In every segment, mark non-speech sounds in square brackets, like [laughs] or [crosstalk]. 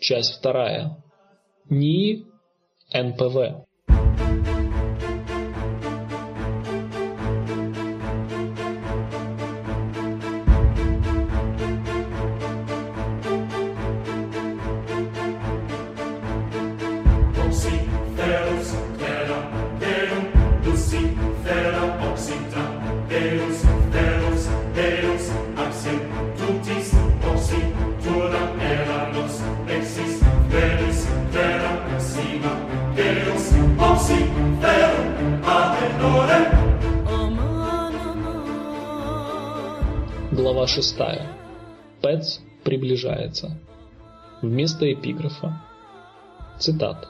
часть вторая. НИИ НПВ. Глава 6. Пэтс приближается. Вместо эпиграфа. Цитата.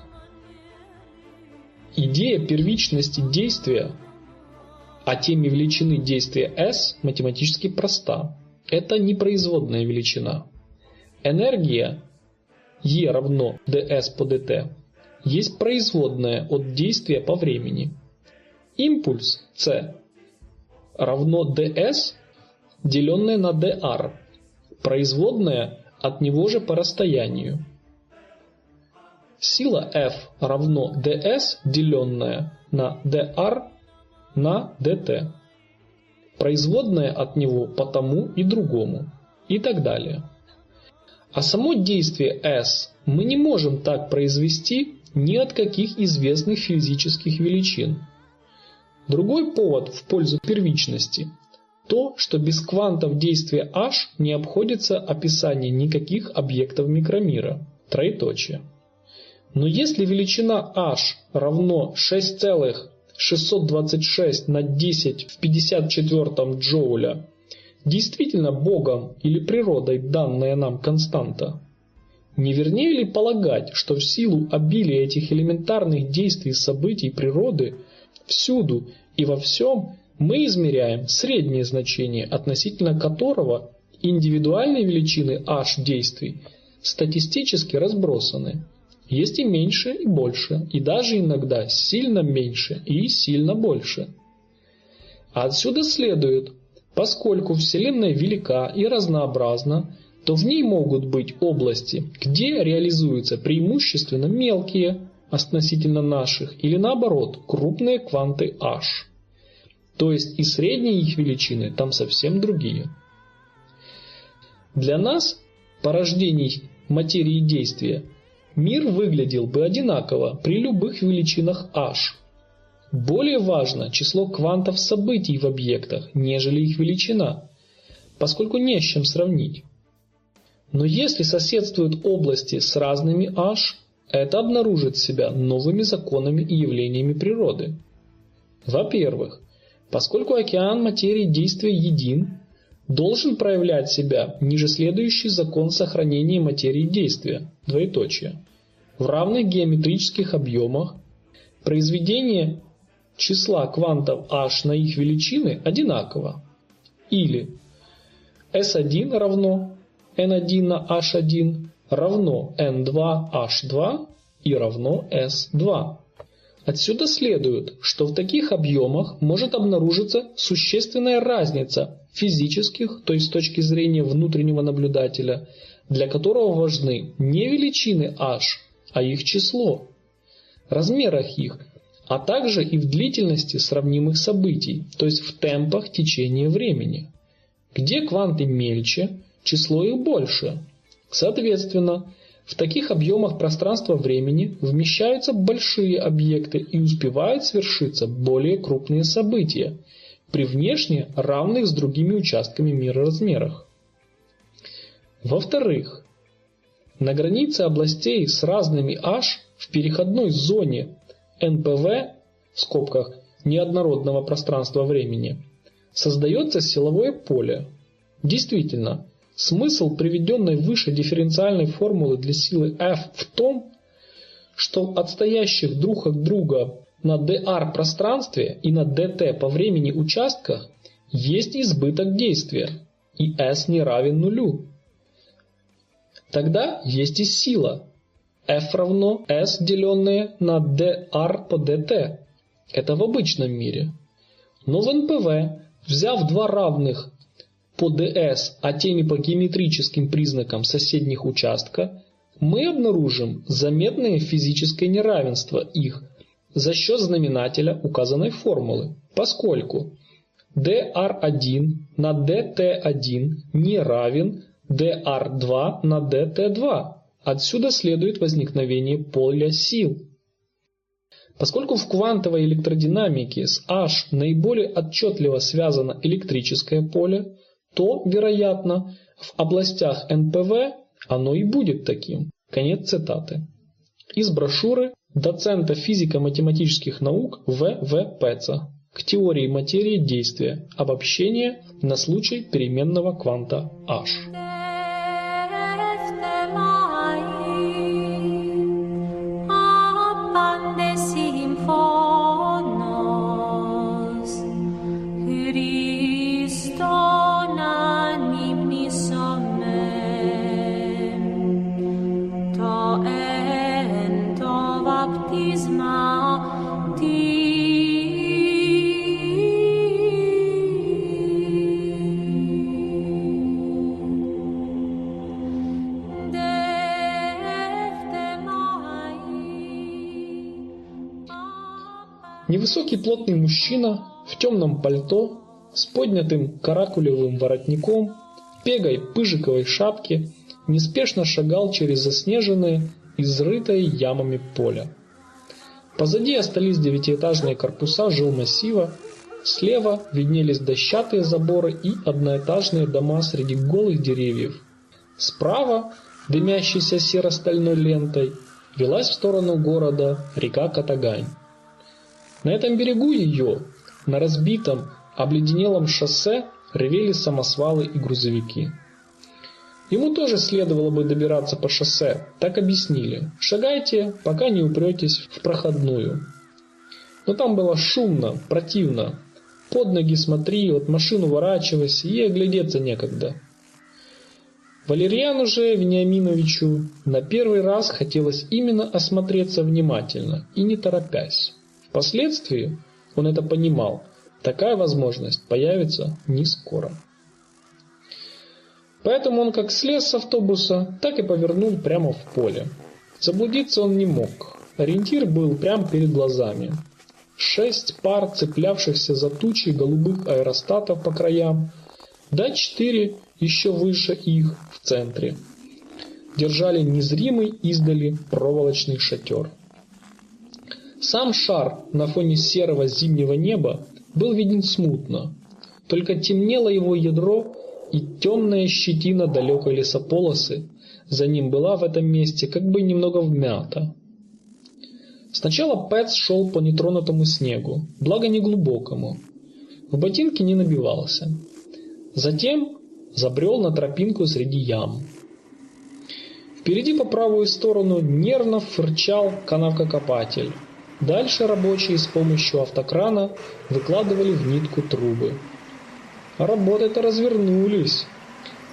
Идея первичности действия о теме величины действия S математически проста. Это непроизводная величина. Энергия E равно ds по dt есть производная от действия по времени. Импульс C равно ds деленное на dr, производная от него же по расстоянию. Сила F равно ds, деленная на dr на dt, производная от него по тому и другому, и так далее. А само действие S мы не можем так произвести ни от каких известных физических величин. Другой повод в пользу первичности – то, что без квантов действия H не обходится описание никаких объектов микромира. Троеточие. Но если величина h равно 6,626 на 10 в 54 джоуля действительно Богом или природой данная нам константа, не вернее ли полагать, что в силу обилия этих элементарных действий событий природы всюду и во всем мы измеряем среднее значение, относительно которого индивидуальные величины h действий статистически разбросаны. Есть и меньше, и больше, и даже иногда сильно меньше и сильно больше. А отсюда следует, поскольку Вселенная велика и разнообразна, то в ней могут быть области, где реализуются преимущественно мелкие относительно наших или наоборот крупные кванты h. То есть и средние их величины там совсем другие. Для нас, порождений материи действия, мир выглядел бы одинаково при любых величинах h. Более важно число квантов событий в объектах, нежели их величина, поскольку не с чем сравнить. Но если соседствуют области с разными h, это обнаружит себя новыми законами и явлениями природы. Во-первых, поскольку океан материи действия един, должен проявлять себя ниже следующий закон сохранения материи действия, двоеточие. В равных геометрических объемах произведение числа квантов h на их величины одинаково. Или S1 равно n1 на h1 равно n2h2 и равно s2. Отсюда следует, что в таких объемах может обнаружиться существенная разница физических, то есть с точки зрения внутреннего наблюдателя, для которого важны не величины h, а их число, размерах их, а также и в длительности сравнимых событий, то есть в темпах течения времени. Где кванты мельче, число их больше. Соответственно, в таких объемах пространства-времени вмещаются большие объекты и успевают свершиться более крупные события при внешне равных с другими участками мира размерах. Во-вторых, на границе областей с разными h в переходной зоне НПВ в скобках неоднородного пространства-времени создается силовое поле. Действительно, Смысл приведенной выше дифференциальной формулы для силы F в том, что отстоящих друг от друга на dr пространстве и на dt по времени участках есть избыток действия, и S не равен нулю. Тогда есть и сила. F равно S, деленное на dr по dt. Это в обычном мире. Но в НПВ, взяв два равных по ds, а теми по геометрическим признакам соседних участка, мы обнаружим заметное физическое неравенство их за счет знаменателя указанной формулы, поскольку dr1 на dt1 не равен dr2 на dt2. Отсюда следует возникновение поля сил. Поскольку в квантовой электродинамике с H наиболее отчетливо связано электрическое поле, то, вероятно, в областях НПВ оно и будет таким. Конец цитаты. Из брошюры доцента физико-математических наук В. В. Пеца к теории материи действия. Обобщение на случай переменного кванта H. Невысокий плотный мужчина в темном пальто с поднятым каракулевым воротником, пегой пыжиковой шапке неспешно шагал через заснеженное, изрытое ямами поле. Позади остались девятиэтажные корпуса жилмассива, слева виднелись дощатые заборы и одноэтажные дома среди голых деревьев. Справа, дымящейся серо-стальной лентой, велась в сторону города река Катагань. На этом берегу ее, на разбитом, обледенелом шоссе, ревели самосвалы и грузовики. Ему тоже следовало бы добираться по шоссе, так объяснили. Шагайте, пока не упретесь в проходную. Но там было шумно, противно. Под ноги смотри, от машин уворачивайся и оглядеться некогда. Валерьяну же Вениаминовичу на первый раз хотелось именно осмотреться внимательно и не торопясь. Впоследствии он это понимал, такая возможность появится не скоро. Поэтому он как слез с автобуса, так и повернул прямо в поле. Заблудиться он не мог. Ориентир был прямо перед глазами. Шесть пар цеплявшихся за тучи голубых аэростатов по краям, да четыре еще выше их в центре. Держали незримый издали проволочный шатер. Сам шар на фоне серого зимнего неба был виден смутно, только темнело его ядро и темная щетина далекой лесополосы за ним была в этом месте как бы немного вмята. Сначала Пэтс шел по нетронутому снегу, благо не глубокому. В ботинки не набивался. Затем забрел на тропинку среди ям. Впереди по правую сторону нервно фырчал канавкокопатель. Дальше рабочие с помощью автокрана выкладывали в нитку трубы. Работы-то развернулись,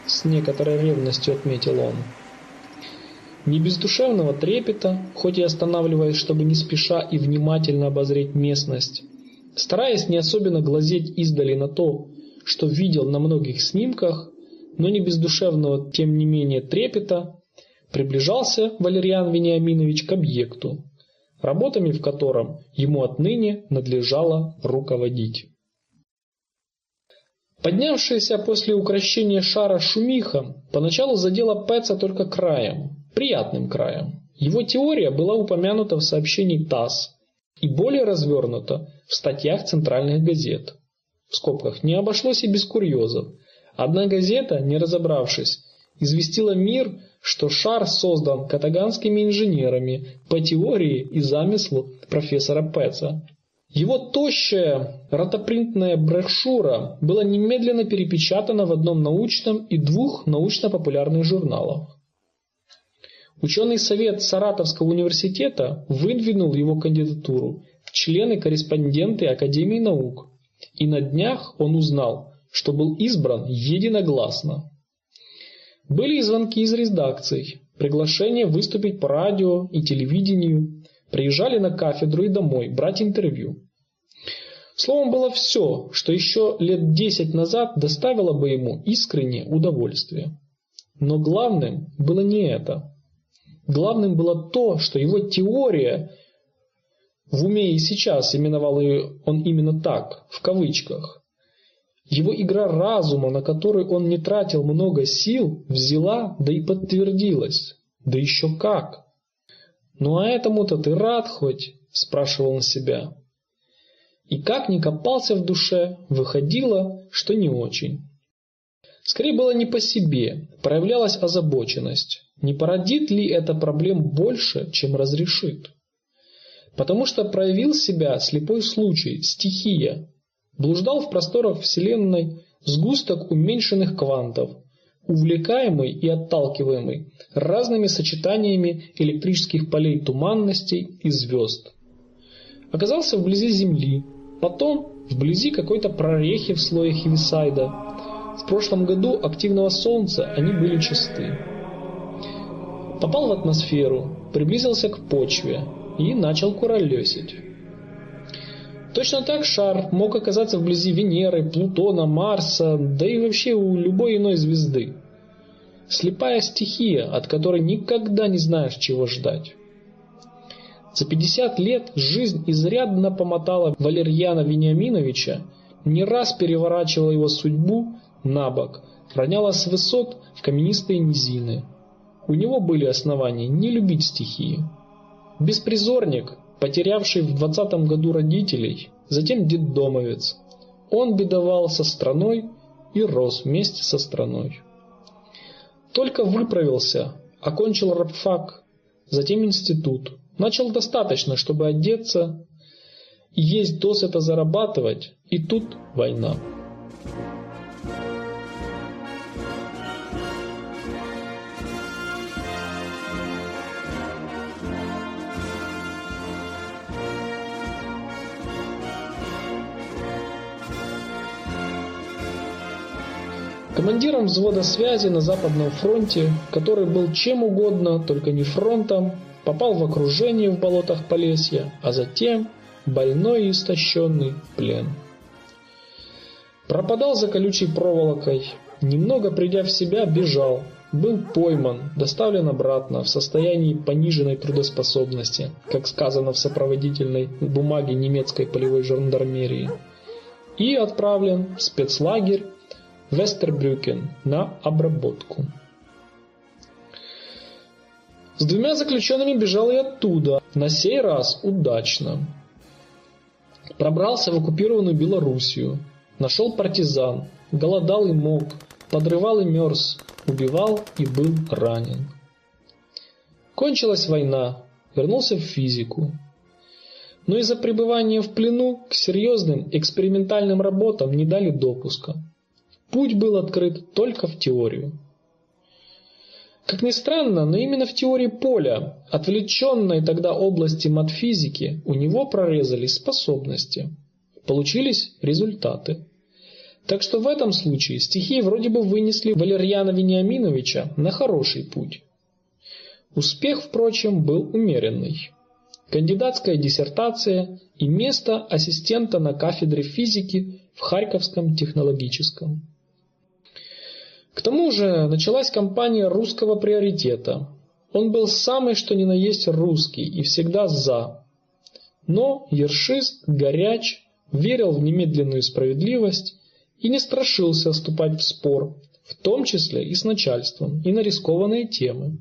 с некоторой ревностью отметил он. Не без душевного трепета, хоть и останавливаясь, чтобы не спеша и внимательно обозреть местность, стараясь не особенно глазеть издали на то, что видел на многих снимках, но не без душевного, тем не менее, трепета, приближался Валериан Вениаминович к объекту, работами в котором ему отныне надлежало руководить. Поднявшаяся после укращения шара шумиха поначалу задела Пэтса только краем, приятным краем. Его теория была упомянута в сообщении ТАСС и более развернута в статьях центральных газет. В скобках не обошлось и без курьезов. Одна газета, не разобравшись, известила мир, что шар создан катаганскими инженерами по теории и замыслу профессора Пэтса. Его тощая ротопринтная брошюра была немедленно перепечатана в одном научном и двух научно-популярных журналах. Ученый совет Саратовского университета выдвинул его кандидатуру в члены-корреспонденты Академии наук, и на днях он узнал, что был избран единогласно. Были и звонки из редакций, приглашения выступить по радио и телевидению, приезжали на кафедру и домой брать интервью. Словом, было все, что еще лет десять назад доставило бы ему искреннее удовольствие. Но главным было не это. Главным было то, что его теория в уме и сейчас именовал ее он именно так, в кавычках. Его игра разума, на которую он не тратил много сил, взяла, да и подтвердилась. Да еще как! «Ну а этому-то ты рад хоть?» – спрашивал он себя. И как ни копался в душе, выходило, что не очень. Скорее было не по себе, проявлялась озабоченность. Не породит ли это проблем больше, чем разрешит? Потому что проявил себя слепой случай, стихия. Блуждал в просторах Вселенной сгусток уменьшенных квантов, увлекаемый и отталкиваемый разными сочетаниями электрических полей туманностей и звезд. Оказался вблизи Земли, потом вблизи какой-то прорехи в слое Хивисайда. В прошлом году активного Солнца они были чисты. Попал в атмосферу, приблизился к почве и начал куролесить. Точно так шар мог оказаться вблизи Венеры, Плутона, Марса, да и вообще у любой иной звезды. Слепая стихия, от которой никогда не знаешь, чего ждать. За 50 лет жизнь изрядно помотала Валерьяна Вениаминовича, не раз переворачивала его судьбу на бок, роняла с высот в каменистые низины. У него были основания не любить стихии. Беспризорник, потерявший в двадцатом году родителей, затем детдомовец. Он бедовал со страной и рос вместе со страной. Только выправился, окончил рабфак, затем институт. Начал достаточно, чтобы одеться, есть досыта зарабатывать, и тут война. Командиром взвода связи на Западном фронте, который был чем угодно, только не фронтом, попал в окружение в болотах Полесья, а затем, больной и истощенный, плен. Пропадал за колючей проволокой, немного придя в себя, бежал, был пойман, доставлен обратно в состоянии пониженной трудоспособности, как сказано в сопроводительной бумаге немецкой полевой жандармерии, и отправлен в спецлагерь Вестербрюкен на обработку. С двумя заключенными бежал и оттуда, на сей раз удачно. Пробрался в оккупированную Белоруссию, нашел партизан, голодал и мог, подрывал и мерз, убивал и был ранен. Кончилась война, вернулся в физику. Но из-за пребывания в плену к серьезным экспериментальным работам не дали допуска. Путь был открыт только в теорию. Как ни странно, но именно в теории поля, отвлеченной тогда области матфизики, у него прорезались способности. Получились результаты. Так что в этом случае стихии вроде бы вынесли Валерьяна Вениаминовича на хороший путь. Успех, впрочем, был умеренный. Кандидатская диссертация и место ассистента на кафедре физики в Харьковском технологическом. К тому же началась кампания русского приоритета. Он был самый что ни на есть русский и всегда «за». Но ершист, горяч, верил в немедленную справедливость и не страшился вступать в спор, в том числе и с начальством, и на рискованные темы.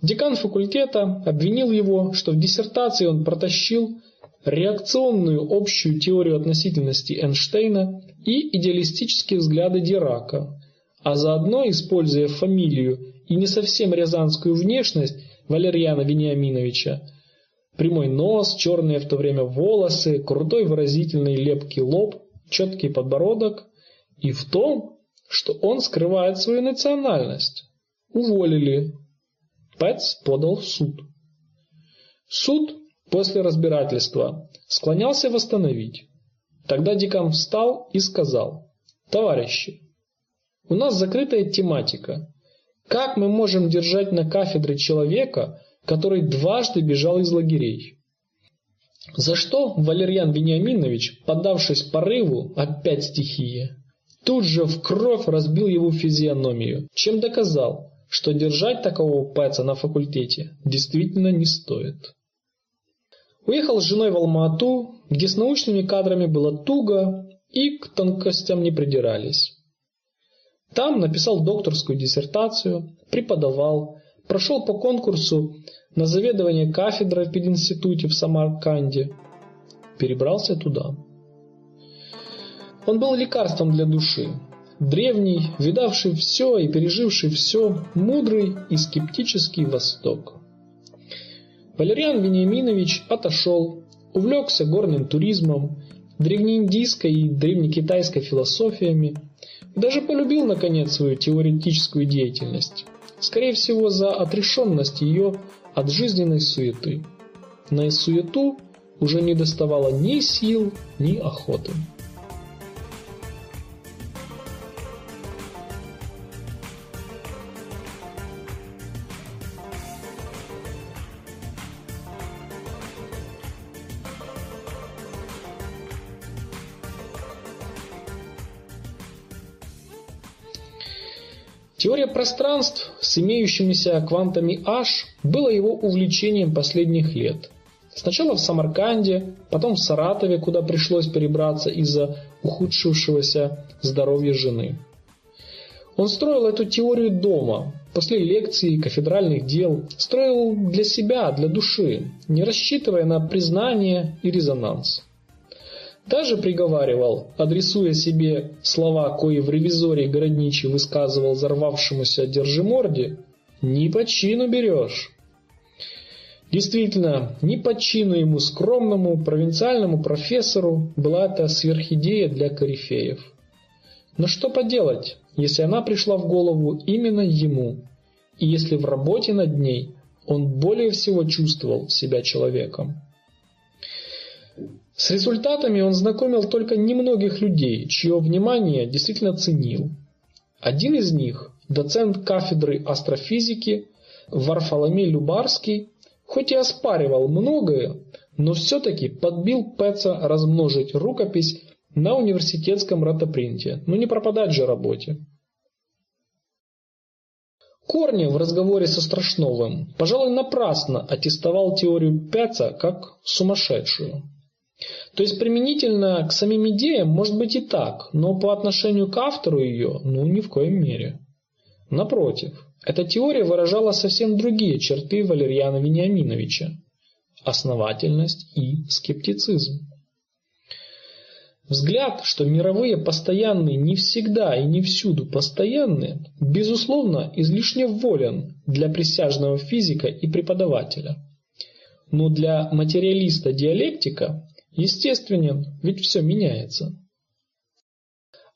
Декан факультета обвинил его, что в диссертации он протащил реакционную общую теорию относительности Эйнштейна и идеалистические взгляды Дирака, а заодно, используя фамилию и не совсем рязанскую внешность Валерьяна Вениаминовича, прямой нос, черные в то время волосы, крутой выразительный лепкий лоб, четкий подбородок, и в том, что он скрывает свою национальность. Уволили. Пэтс подал в суд. Суд после разбирательства склонялся восстановить. Тогда декан встал и сказал, «Товарищи, у нас закрытая тематика. Как мы можем держать на кафедре человека, который дважды бежал из лагерей?» За что Валерьян Вениаминович, поддавшись порыву, опять стихия, тут же в кровь разбил его физиономию, чем доказал, что держать такого пэца на факультете действительно не стоит. Уехал с женой в Алма-Ату, где с научными кадрами было туго и к тонкостям не придирались. Там написал докторскую диссертацию, преподавал, прошел по конкурсу на заведование кафедрой в пединституте в Самарканде, перебрался туда. Он был лекарством для души, древний, видавший все и переживший все, мудрый и скептический Восток. Валериан Вениаминович отошел, увлекся горным туризмом, древнеиндийской и древнекитайской философиями, даже полюбил, наконец, свою теоретическую деятельность, скорее всего, за отрешенность ее от жизненной суеты. На суету уже не доставало ни сил, ни охоты. Пространств с имеющимися квантами H была его увлечением последних лет. Сначала в Самарканде, потом в Саратове, куда пришлось перебраться из-за ухудшившегося здоровья жены. Он строил эту теорию дома, после лекций, кафедральных дел, строил для себя, для души, не рассчитывая на признание и резонанс. Даже приговаривал, адресуя себе слова, кои в ревизоре Городничий высказывал взорвавшемуся держиморде, «Не по чину берешь». Действительно, не по чину ему скромному провинциальному профессору была эта сверхидея для корифеев. Но что поделать, если она пришла в голову именно ему, и если в работе над ней он более всего чувствовал себя человеком. С результатами он знакомил только немногих людей, чье внимание действительно ценил. Один из них, доцент кафедры астрофизики Варфоломей Любарский, хоть и оспаривал многое, но все-таки подбил Пэца размножить рукопись на университетском ротопринте, но не пропадать же работе. Корни в разговоре со Страшновым, пожалуй, напрасно аттестовал теорию Пэца как сумасшедшую. То есть применительно к самим идеям может быть и так, но по отношению к автору ее, ну ни в коем мере. Напротив, эта теория выражала совсем другие черты Валерьяна Вениаминовича – основательность и скептицизм. Взгляд, что мировые постоянные не всегда и не всюду постоянны, безусловно, излишне волен для присяжного физика и преподавателя. Но для материалиста-диалектика естественен, ведь все меняется.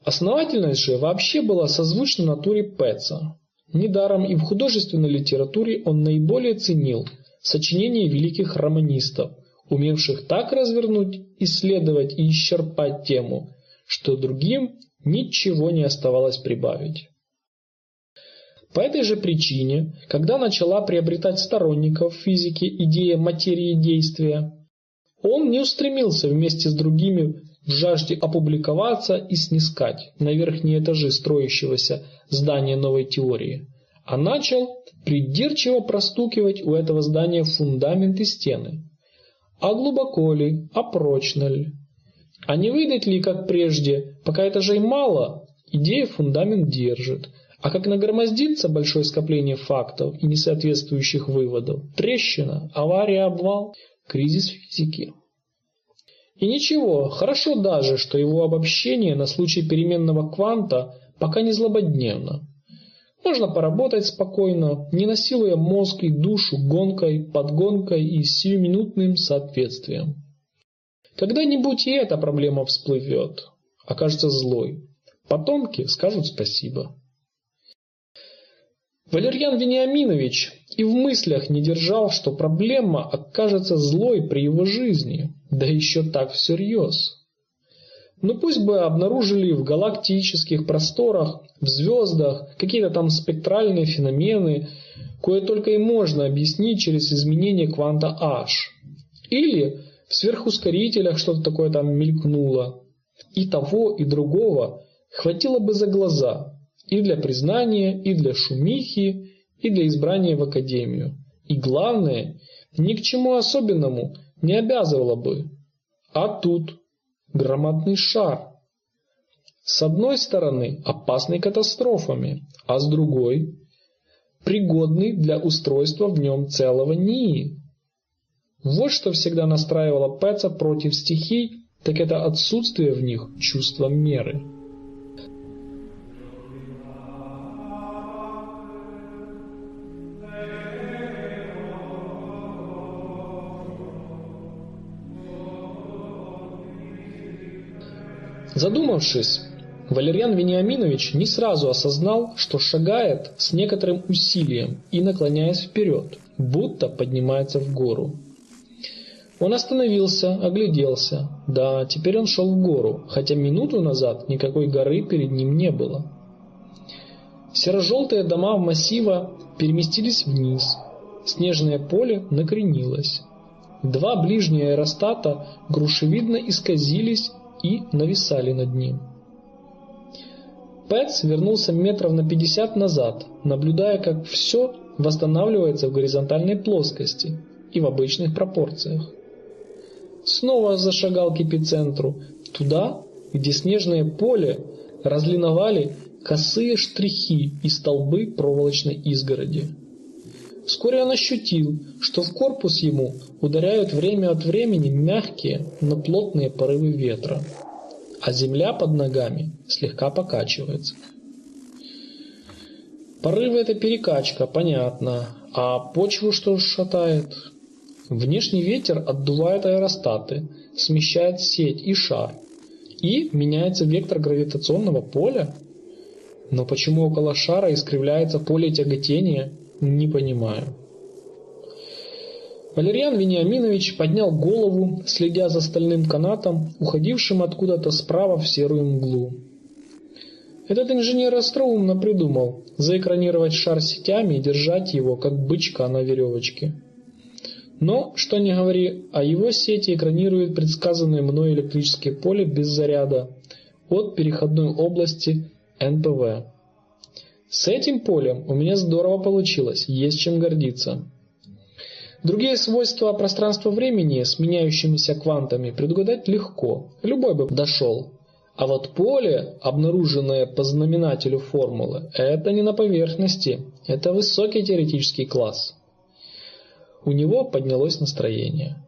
Основательность же вообще была созвучна натуре Пэтса. Недаром и в художественной литературе он наиболее ценил сочинения великих романистов, умевших так развернуть, исследовать и исчерпать тему, что другим ничего не оставалось прибавить. По этой же причине, когда начала приобретать сторонников физики идея материи действия, он не устремился вместе с другими в жажде опубликоваться и снискать на верхние этажи строящегося здания новой теории, а начал придирчиво простукивать у этого здания фундамент и стены. А глубоко ли, а прочно ли? А не выйдет ли, как прежде, пока этажей мало, идея фундамент держит, а как нагромоздится большое скопление фактов и несоответствующих выводов, трещина, авария, обвал, кризис физики. И ничего, хорошо даже, что его обобщение на случай переменного кванта пока не злободневно. Можно поработать спокойно, не насилуя мозг и душу гонкой, подгонкой и сиюминутным соответствием. Когда-нибудь и эта проблема всплывет, окажется злой. Потомки скажут спасибо. Валерьян Вениаминович и в мыслях не держал, что проблема окажется злой при его жизни, да еще так всерьез. Ну пусть бы обнаружили в галактических просторах, в звездах какие-то там спектральные феномены, кое только и можно объяснить через изменение кванта H. Или в сверхускорителях что-то такое там мелькнуло. И того, и другого хватило бы за глаза, и для признания, и для шумихи, и для избрания в академию. И главное, ни к чему особенному не обязывало бы. А тут громадный шар. С одной стороны опасный катастрофами, а с другой пригодный для устройства в нем целого НИИ. Вот что всегда настраивало Пэтса против стихий, так это отсутствие в них чувства меры. Задумавшись, Валерьян Вениаминович не сразу осознал, что шагает с некоторым усилием и наклоняясь вперед, будто поднимается в гору. Он остановился, огляделся. Да, теперь он шел в гору, хотя минуту назад никакой горы перед ним не было. Серо-желтые дома массива переместились вниз. Снежное поле накренилось. Два ближние аэростата грушевидно исказились и нависали над ним. Пэтс вернулся метров на 50 назад, наблюдая, как все восстанавливается в горизонтальной плоскости и в обычных пропорциях. Снова зашагал к эпицентру, туда, где снежное поле разлиновали косые штрихи и столбы проволочной изгороди. Вскоре он ощутил, что в корпус ему ударяют время от времени мягкие, но плотные порывы ветра, а земля под ногами слегка покачивается. Порывы это перекачка, понятно, а почву что шатает? Внешний ветер отдувает аэростаты, смещает сеть и шар, и меняется вектор гравитационного поля. Но почему около шара искривляется поле тяготения, не понимаю. Валерьян Вениаминович поднял голову, следя за стальным канатом, уходившим откуда-то справа в серую мглу. Этот инженер остроумно придумал заэкранировать шар сетями и держать его, как бычка на веревочке. Но, что не говори, а его сети экранируют предсказанное мной электрическое поле без заряда от переходной области НПВ. С этим полем у меня здорово получилось, есть чем гордиться. Другие свойства пространства-времени с меняющимися квантами предугадать легко, любой бы дошел. А вот поле, обнаруженное по знаменателю формулы, это не на поверхности, это высокий теоретический класс. У него поднялось настроение.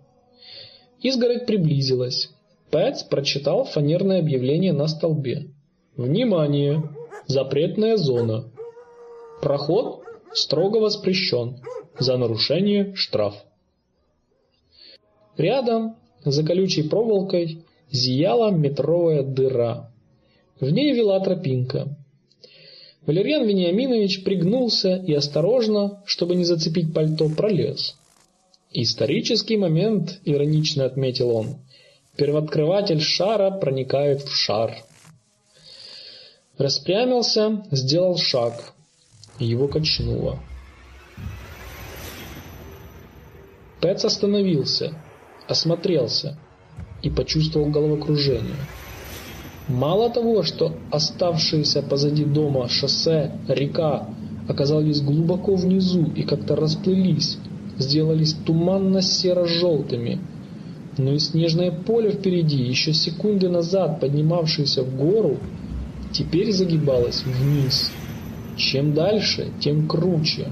Изгородь приблизилась. Пэтс прочитал фанерное объявление на столбе. «Внимание! Запретная зона. Проход строго воспрещен. За нарушение штраф. Рядом, за колючей проволокой, зияла метровая дыра. В ней вела тропинка. Валерьян Вениаминович пригнулся и осторожно, чтобы не зацепить пальто, пролез. «Исторический момент», — иронично отметил он. «Первооткрыватель шара проникает в шар». Распрямился, сделал шаг. Его качнуло. Пэтс остановился, осмотрелся и почувствовал головокружение. Мало того, что оставшиеся позади дома шоссе, река оказались глубоко внизу и как-то расплылись, сделались туманно-серо-желтыми, но и снежное поле впереди, еще секунды назад поднимавшееся в гору, теперь загибалось вниз – чем дальше, тем круче.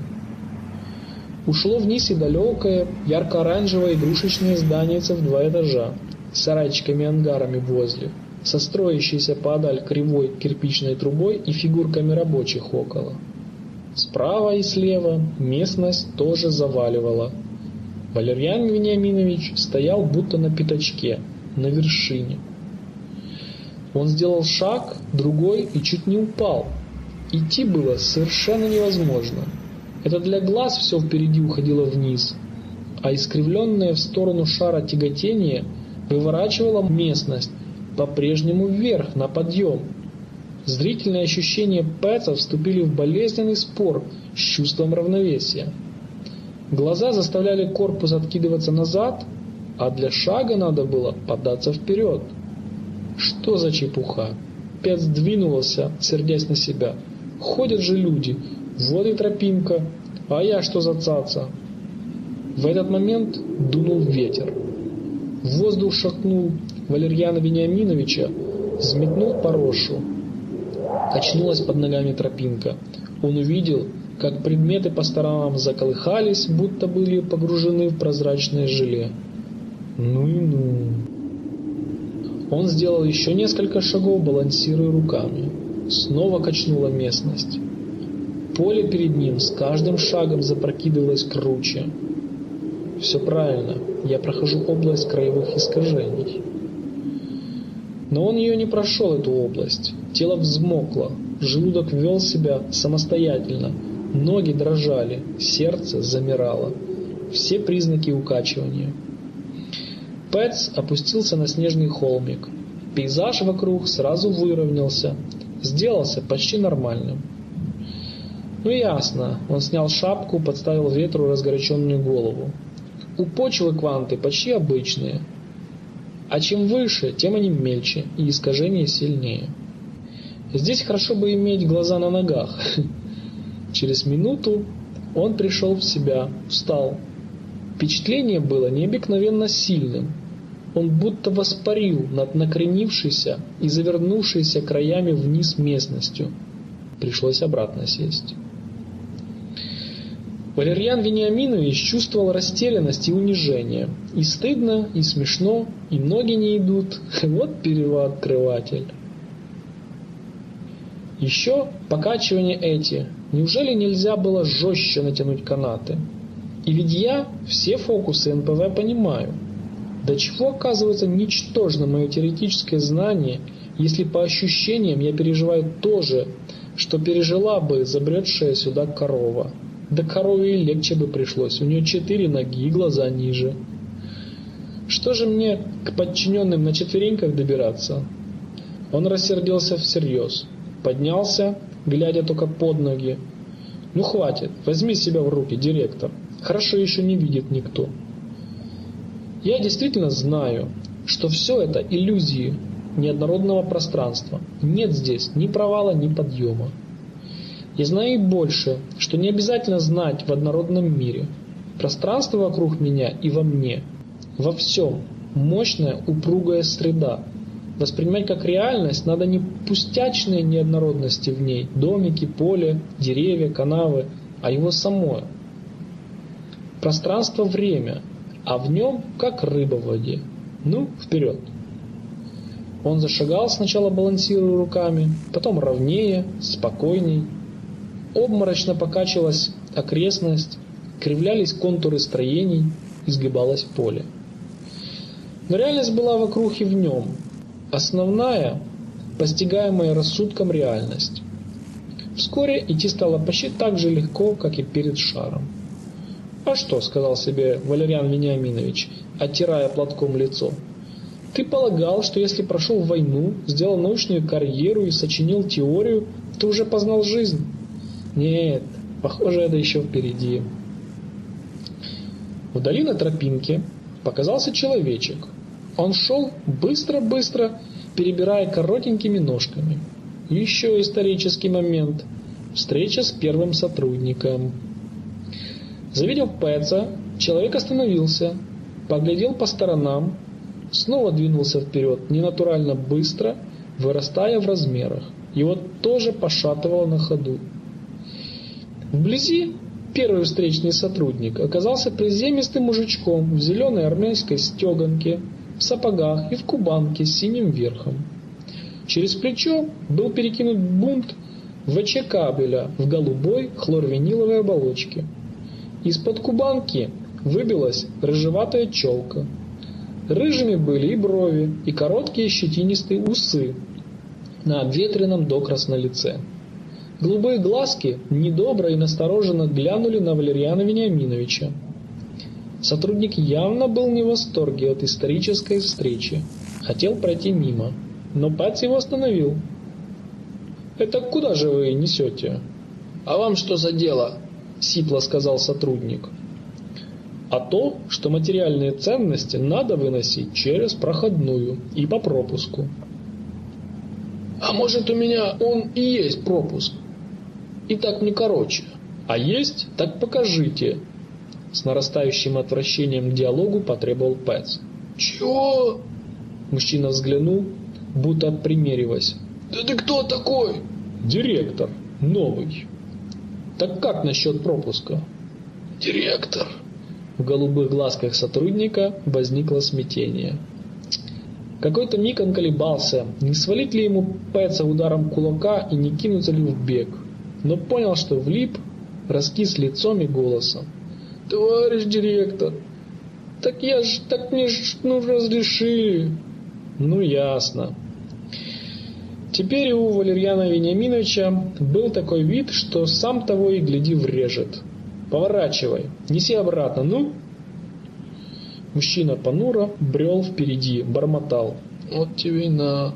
Ушло вниз и далекое, ярко-оранжевое игрушечное здание в два этажа, с сарайчиками-ангарами возле, со строящейся подаль кривой кирпичной трубой и фигурками рабочих около. Справа и слева местность тоже заваливала. Валерьян Вениаминович стоял будто на пятачке, на вершине. Он сделал шаг, другой и чуть не упал, Идти было совершенно невозможно. Это для глаз все впереди уходило вниз, а искривленное в сторону шара тяготение выворачивало местность по-прежнему вверх, на подъем. Зрительные ощущения Пэтса вступили в болезненный спор с чувством равновесия. Глаза заставляли корпус откидываться назад, а для шага надо было податься вперед. Что за чепуха? Пет сдвинулся, сердясь на себя – Ходят же люди, вот и тропинка. А я что за цаца? В этот момент дунул ветер. Воздух шагнул Валерьяна Вениаминовича, взметнул порошу. Качнулась под ногами тропинка. Он увидел, как предметы по сторонам заколыхались, будто были погружены в прозрачное желе. Ну и ну. Он сделал еще несколько шагов, балансируя руками. Снова качнула местность. Поле перед ним с каждым шагом запрокидывалось круче. Все правильно, я прохожу область краевых искажений. Но он ее не прошел, эту область. Тело взмокло, желудок вел себя самостоятельно, ноги дрожали, сердце замирало. Все признаки укачивания. Пэтс опустился на снежный холмик. Пейзаж вокруг сразу выровнялся, сделался почти нормальным. Ну ясно, он снял шапку, подставил ветру разгоряченную голову. У почвы кванты почти обычные, а чем выше, тем они мельче и искажения сильнее. Здесь хорошо бы иметь глаза на ногах. [laughs] Через минуту он пришел в себя, встал. Впечатление было необыкновенно сильным. Он будто воспарил над накренившейся и завернувшейся краями вниз местностью. Пришлось обратно сесть. Валерьян Вениаминович чувствовал растерянность и унижение. И стыдно, и смешно, и ноги не идут. [laughs] Вот первооткрыватель. Еще покачивания эти. Неужели нельзя было жестче натянуть канаты? И ведь я все фокусы НПВ понимаю. До чего оказывается ничтожно мое теоретическое знание, если по ощущениям я переживаю то же, что пережила бы забредшая сюда корова. Да корове и легче бы пришлось, у нее четыре ноги и глаза ниже. Что же мне к подчиненным на четвереньках добираться? Он рассердился всерьез, поднялся, глядя только под ноги. Ну хватит, возьми себя в руки, директор. Хорошо еще не видит никто. Я действительно знаю, что все это иллюзии неоднородного пространства. Нет здесь ни провала, ни подъема. Я знаю и больше, что не обязательно знать в однородном мире. Пространство вокруг меня и во мне. Во всем. Мощная, упругая среда. Воспринимать как реальность надо не пустячные неоднородности в ней, домики, поле, деревья, канавы, а его самое. Пространство-время, а в нем как рыба в воде. Ну, вперед. Он зашагал, сначала балансируя руками, потом ровнее, спокойней, Обморочно покачивалась окрестность, кривлялись контуры строений, изгибалось поле. Но реальность была вокруг и в нем. Основная, постигаемая рассудком реальность. Вскоре идти стало почти так же легко, как и перед шаром. «А что?» – сказал себе Валериан Вениаминович, оттирая платком лицо. «Ты полагал, что если прошел войну, сделал научную карьеру и сочинил теорию, ты уже познал жизнь?» Нет, похоже, это еще впереди. Вдали на тропинке показался человечек. Он шел быстро-быстро, перебирая коротенькими ножками. Еще исторический момент. Встреча с первым сотрудником. Завидев Пэтса, человек остановился, поглядел по сторонам, снова двинулся вперед, ненатурально быстро, вырастая в размерах. Его тоже пошатывало на ходу. Вблизи первый встречный сотрудник оказался приземистым мужичком в зеленой армейской стеганке, в сапогах и в кубанке с синим верхом. Через плечо был перекинут бунт ВЧ кабеля в голубой хлорвиниловой оболочке. Из-под кубанки выбилась рыжеватая челка. Рыжими были и брови, и короткие щетинистые усы на обветренном докрасно лице. Голубые глазки недобро и настороженно глянули на Валерьяна Вениаминовича. Сотрудник явно был не в восторге от исторической встречи. Хотел пройти мимо, но Пац его остановил. «Это куда же вы несете?» «А вам что за дело?» — сипло сказал сотрудник. «А то, что материальные ценности надо выносить через проходную и по пропуску». «А может, у меня он и есть пропуск?» И так не короче. А есть? Так покажите. С нарастающим отвращением к диалогу потребовал Пэтс. Чего? Мужчина взглянул, будто примериваясь. Да ты кто такой? Директор. Новый. Так как насчет пропуска? Директор. В голубых глазках сотрудника возникло смятение. Какой-то миг он колебался, не свалить ли ему Пэтса ударом кулака и не кинуться ли в бег, но понял, что влип, раскис лицом и голосом. «Товарищ директор, так я ж, так мне ж, ну, разрешили». «Ну, ясно». Теперь у Валерьяна Вениаминовича был такой вид, что сам того и гляди врежет. «Поворачивай, неси обратно, ну!» Мужчина понуро брел впереди, бормотал. «Вот тебе и на!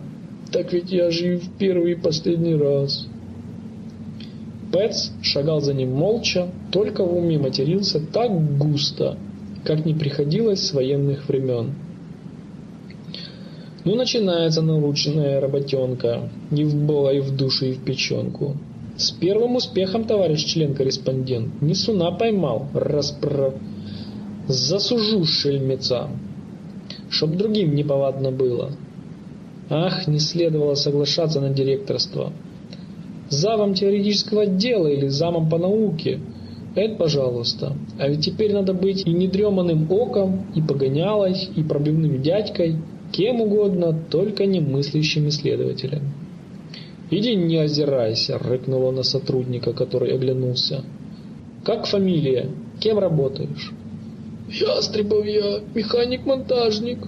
Так ведь я же в первый и последний раз!» Пэтс шагал за ним молча, только в уме матерился так густо, как не приходилось с военных времен. Ну, начинается наручная работенка, и в бога, и в душу, и в печенку. С первым успехом, товарищ член-корреспондент, не суна поймал, распро... Засужу шельмеца, чтоб другим неповадно было. Ах, не следовало соглашаться на директорство. Замом теоретического отдела или замом по науке. Это, пожалуйста. А ведь теперь надо быть и недреманным оком, и погонялой, и пробивным дядькой, кем угодно, только не мыслящим исследователем. «Иди не озирайся», — рыкнула на сотрудника, который оглянулся. «Как фамилия? Кем работаешь?» «Ястребов я, механик-монтажник.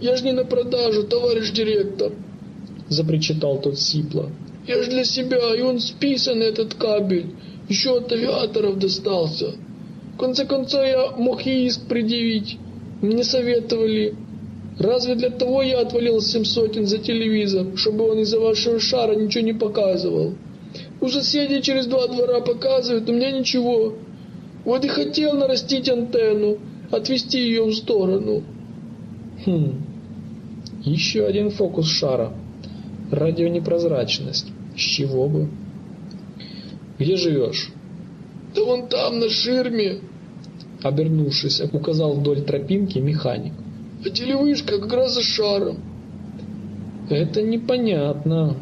Я ж не на продажу, товарищ директор», — запричитал тот сипло. «Я ж для себя, и он списан, этот кабель. Еще от авиаторов достался. В конце концов, я мог и иск предъявить. Мне советовали. Разве для того я отвалил семь сотен за телевизор, чтобы он из-за вашего шара ничего не показывал? У соседей через два двора показывают, у меня ничего. Вот и хотел нарастить антенну, отвести ее в сторону. Хм. Еще один фокус шара. Радионепрозрачность. С чего бы? Где живешь? Да вон там, на ширме. Обернувшись, указал вдоль тропинки механик. А телевышка как раз за шаром. Это непонятно.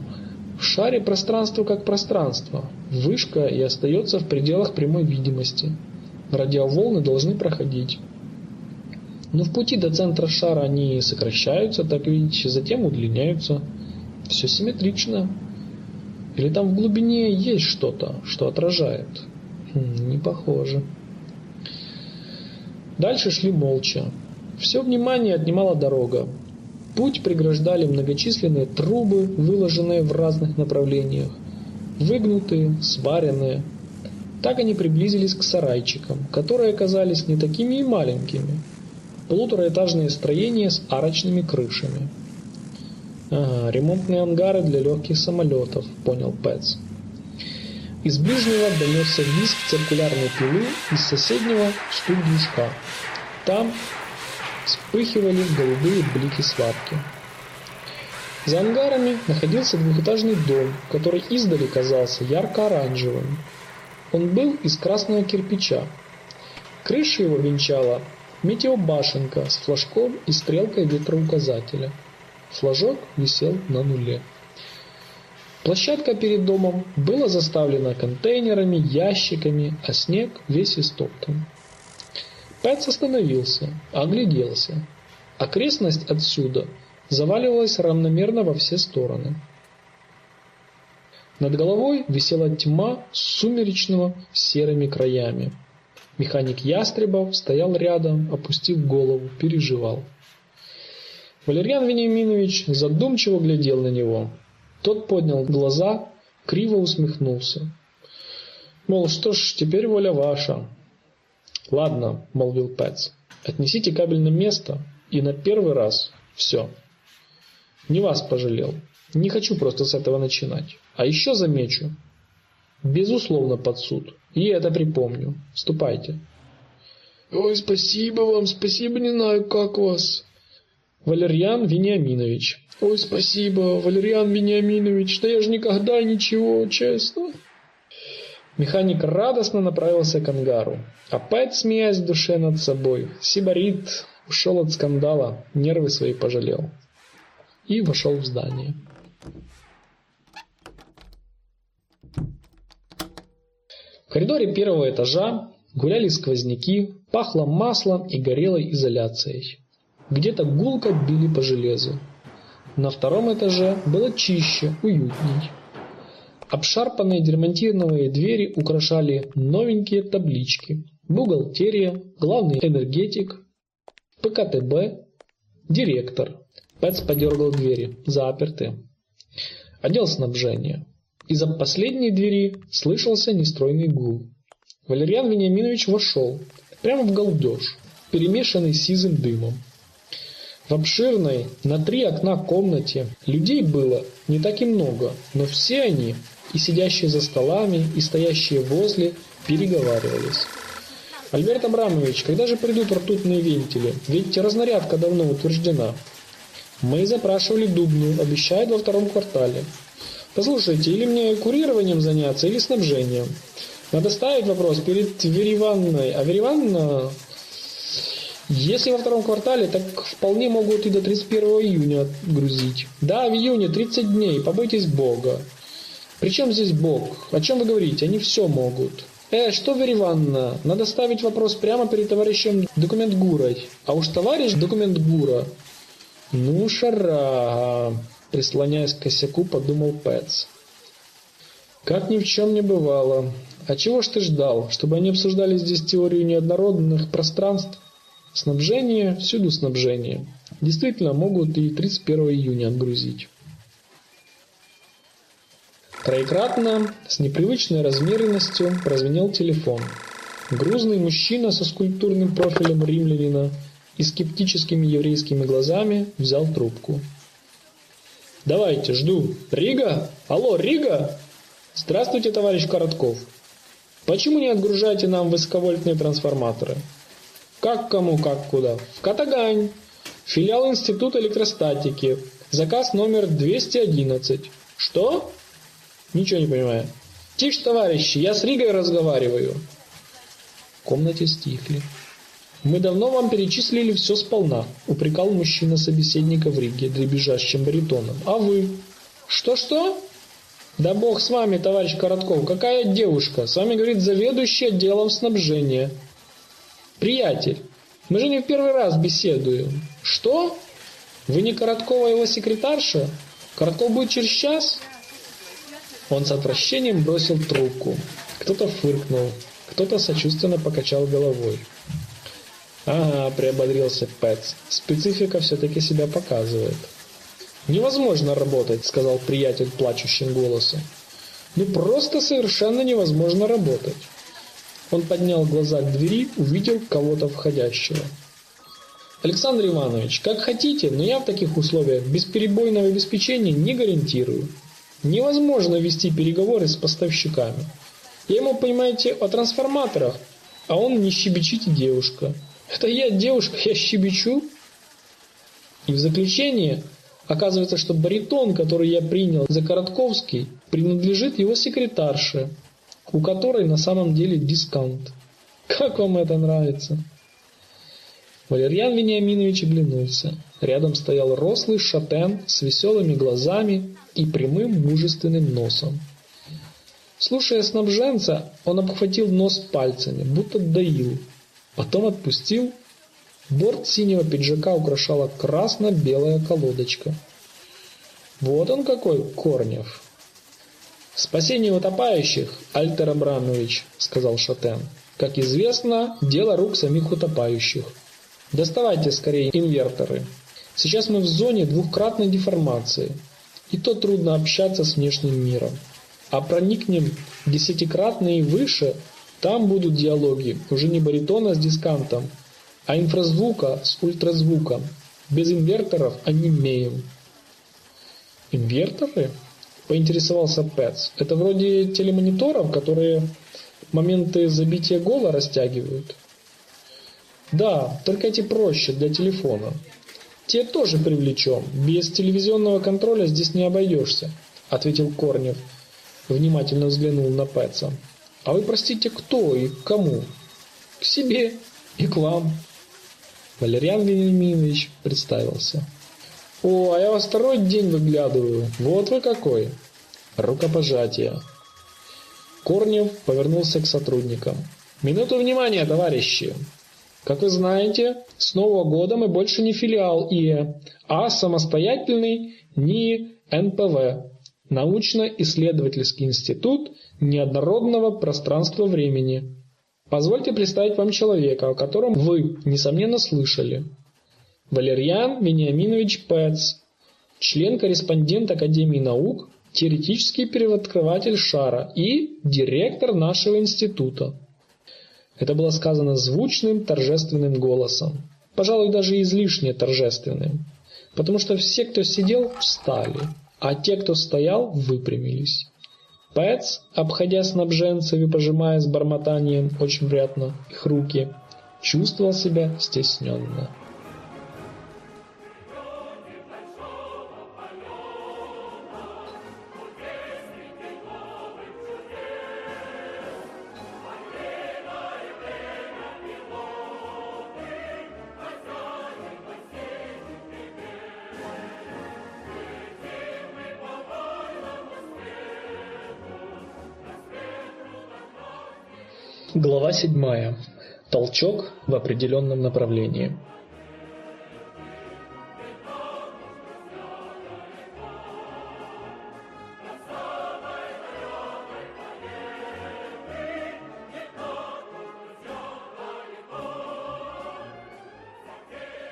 В шаре пространство как пространство. Вышка и остается в пределах прямой видимости радиоволны должны проходить. Но в пути до центра шара они сокращаются, так ведь затем удлиняются. Все симметрично. Или там в глубине есть что-то, что отражает? Хм, не похоже. Дальше шли молча. Все внимание отнимала дорога. Путь преграждали многочисленные трубы, выложенные в разных направлениях, выгнутые, сваренные, так они приблизились к сарайчикам, которые оказались не такими и маленькими. Полутораэтажные строения с арочными крышами. Ага, ремонтные ангары для легких самолетов, понял Пэтс. Из ближнего донесся визг циркулярной пилы, из соседнего стук движка. Там вспыхивали голубые блики сварки. За ангарами находился двухэтажный дом, который издали казался ярко-оранжевым. Он был из красного кирпича. Крыша его венчала метеобашенка с флажком и стрелкой ветроуказателя. Флажок висел на нуле. Площадка перед домом была заставлена контейнерами, ящиками, а снег весь истоптан. Пэтс остановился, огляделся. Окрестность отсюда заваливалась равномерно во все стороны. Над головой висела тьма сумеречного серыми краями. Механик Ястребов стоял рядом, опустив голову, переживал. Валерьян Вениаминович задумчиво глядел на него. Тот поднял глаза, криво усмехнулся. Мол, что ж, теперь воля ваша. Ладно, молвил Пэтс, отнесите кабель на место и на первый раз все. Не вас пожалел. Не хочу просто с этого начинать. А еще замечу. Безусловно, под суд. И это припомню. Ступайте. Ой, спасибо вам, спасибо, не знаю, как вас. Валерьян Вениаминович. Ой, спасибо, Валерьян Вениаминович, да я же никогда ничего, честно. Механик радостно направился к ангару. Опять смеясь в душе над собой, Сибарит ушел от скандала, нервы свои пожалел. И вошел в здание. В коридоре первого этажа гуляли сквозняки, пахло маслом и горелой изоляцией. Где-то гулко били по железу. На втором этаже было чище, уютней. Обшарпанные дермантиновые двери украшали новенькие таблички. Бухгалтерия, главный энергетик, ПКТБ, директор. Пэтс подергал двери, заперты. Отдел снабжения. Из-за последней двери слышался нестройный гул. Валерьян Вениаминович вошел, прямо в галдеж, перемешанный сизым дымом. В обширной, на три окна комнате людей было не так и много, но все они, и сидящие за столами, и стоящие возле, переговаривались. «Альберт Абрамович, когда же придут ртутные вентили? Ведь разнарядка давно утверждена». «Мы запрашивали Дубну, обещают во втором квартале». «Послушайте, или мне курированием заняться, или снабжением?» Надо ставить вопрос перед Вериванной. А Вериванна если во втором квартале, так вполне могут и до 31 июня грузить. Да, в июне 30 дней, побойтесь Бога. Причем здесь Бог? О чем вы говорите? Они все могут. Э, что, Вера Ивановна, надо ставить вопрос прямо перед товарищем документ Гурой. А уж товарищ документ Гура. Ну, шара, прислоняясь к косяку, подумал Пэтс. Как ни в чем не бывало. А чего ж ты ждал? Чтобы они обсуждали здесь теорию неоднородных пространств? Снабжение, всюду снабжение. Действительно, могут и 31 июня отгрузить. Троекратно, с непривычной размеренностью, прозвенел телефон. Грузный мужчина со скульптурным профилем римлянина и скептическими еврейскими глазами взял трубку. «Давайте, жду. Рига? Алло, Рига? Здравствуйте, товарищ Коротков. Почему не отгружаете нам высоковольтные трансформаторы?» Как кому, как куда? В Катагань. Филиал Института электростатики. Заказ номер 211. Что? Ничего не понимаю. Тише, товарищи, я с Ригой разговариваю. В комнате стихли. Мы давно вам перечислили все сполна, упрекал мужчина собеседника в Риге дребезжащим баритоном. А вы? Что-что? Да бог с вами, товарищ Коротков, какая девушка? С вами говорит заведующий отделом снабжения. «Приятель, мы же не в первый раз беседуем. Что? Вы не Короткова его секретарша? Коротков будет через час?» Он с отвращением бросил трубку. Кто-то фыркнул, кто-то сочувственно покачал головой. «Ага», — приободрился Пэтс, — «специфика все-таки себя показывает». «Невозможно работать», — сказал приятель плачущим голосом. «Ну просто совершенно невозможно работать». Он поднял глаза к двери, увидел кого-то входящего. Александр Иванович, как хотите, но я в таких условиях бесперебойного обеспечения не гарантирую. Невозможно вести переговоры с поставщиками. Я ему, понимаете, о трансформаторах, а он не щебечите девушка. Это я девушка, я щебечу? И в заключение, оказывается, что баритон, который я принял за Коротковский, принадлежит его секретарше, у которой на самом деле дискаунт. Как вам это нравится? Валерьян Вениаминович оглянулся. Рядом стоял рослый шатен с веселыми глазами и прямым мужественным носом. Слушая снабженца, он обхватил нос пальцами, будто доил. Потом отпустил. Борт синего пиджака украшала красно-белая колодочка. Вот он какой, Корнев. «Спасение утопающих, Альтер Абрамович», — сказал Шатен. «Как известно, дело рук самих утопающих. Доставайте скорее инверторы. Сейчас мы в зоне двухкратной деформации, и то трудно общаться с внешним миром. А проникнем десятикратно и выше, там будут диалоги, уже не баритона с дискантом, а инфразвука с ультразвуком. Без инверторов они имеем». «Инверторы?» поинтересовался Пэтс. Это вроде телемониторов, которые моменты забития гола растягивают? Да, только эти проще для телефона. Те тоже привлечем. Без телевизионного контроля здесь не обойдешься, ответил Корнев. Внимательно взглянул на Пэтса. А вы, простите, кто и к кому? К себе и к вам. Валерьян Вениаминович представился. О, а я вас второй день выглядываю. Вот вы какой. Рукопожатие. Корнев повернулся к сотрудникам. Минуту внимания, товарищи. Как вы знаете, с Нового года мы больше не филиал ИЭ, а самостоятельный НИИ НПВ, научно-исследовательский институт неоднородного пространства-времени. Позвольте представить вам человека, о котором вы, несомненно, слышали. Валерьян Вениаминович Пец, член-корреспондент Академии наук, теоретический первооткрыватель шара и директор нашего института. Это было сказано звучным, торжественным голосом, пожалуй, даже излишне торжественным, потому что все, кто сидел, встали, а те, кто стоял, выпрямились. Пэтс, обходя снабженцев и пожимая с бормотанием, очень приятно, их руки, чувствовал себя стесненно. Глава 7. Толчок в определенном направлении.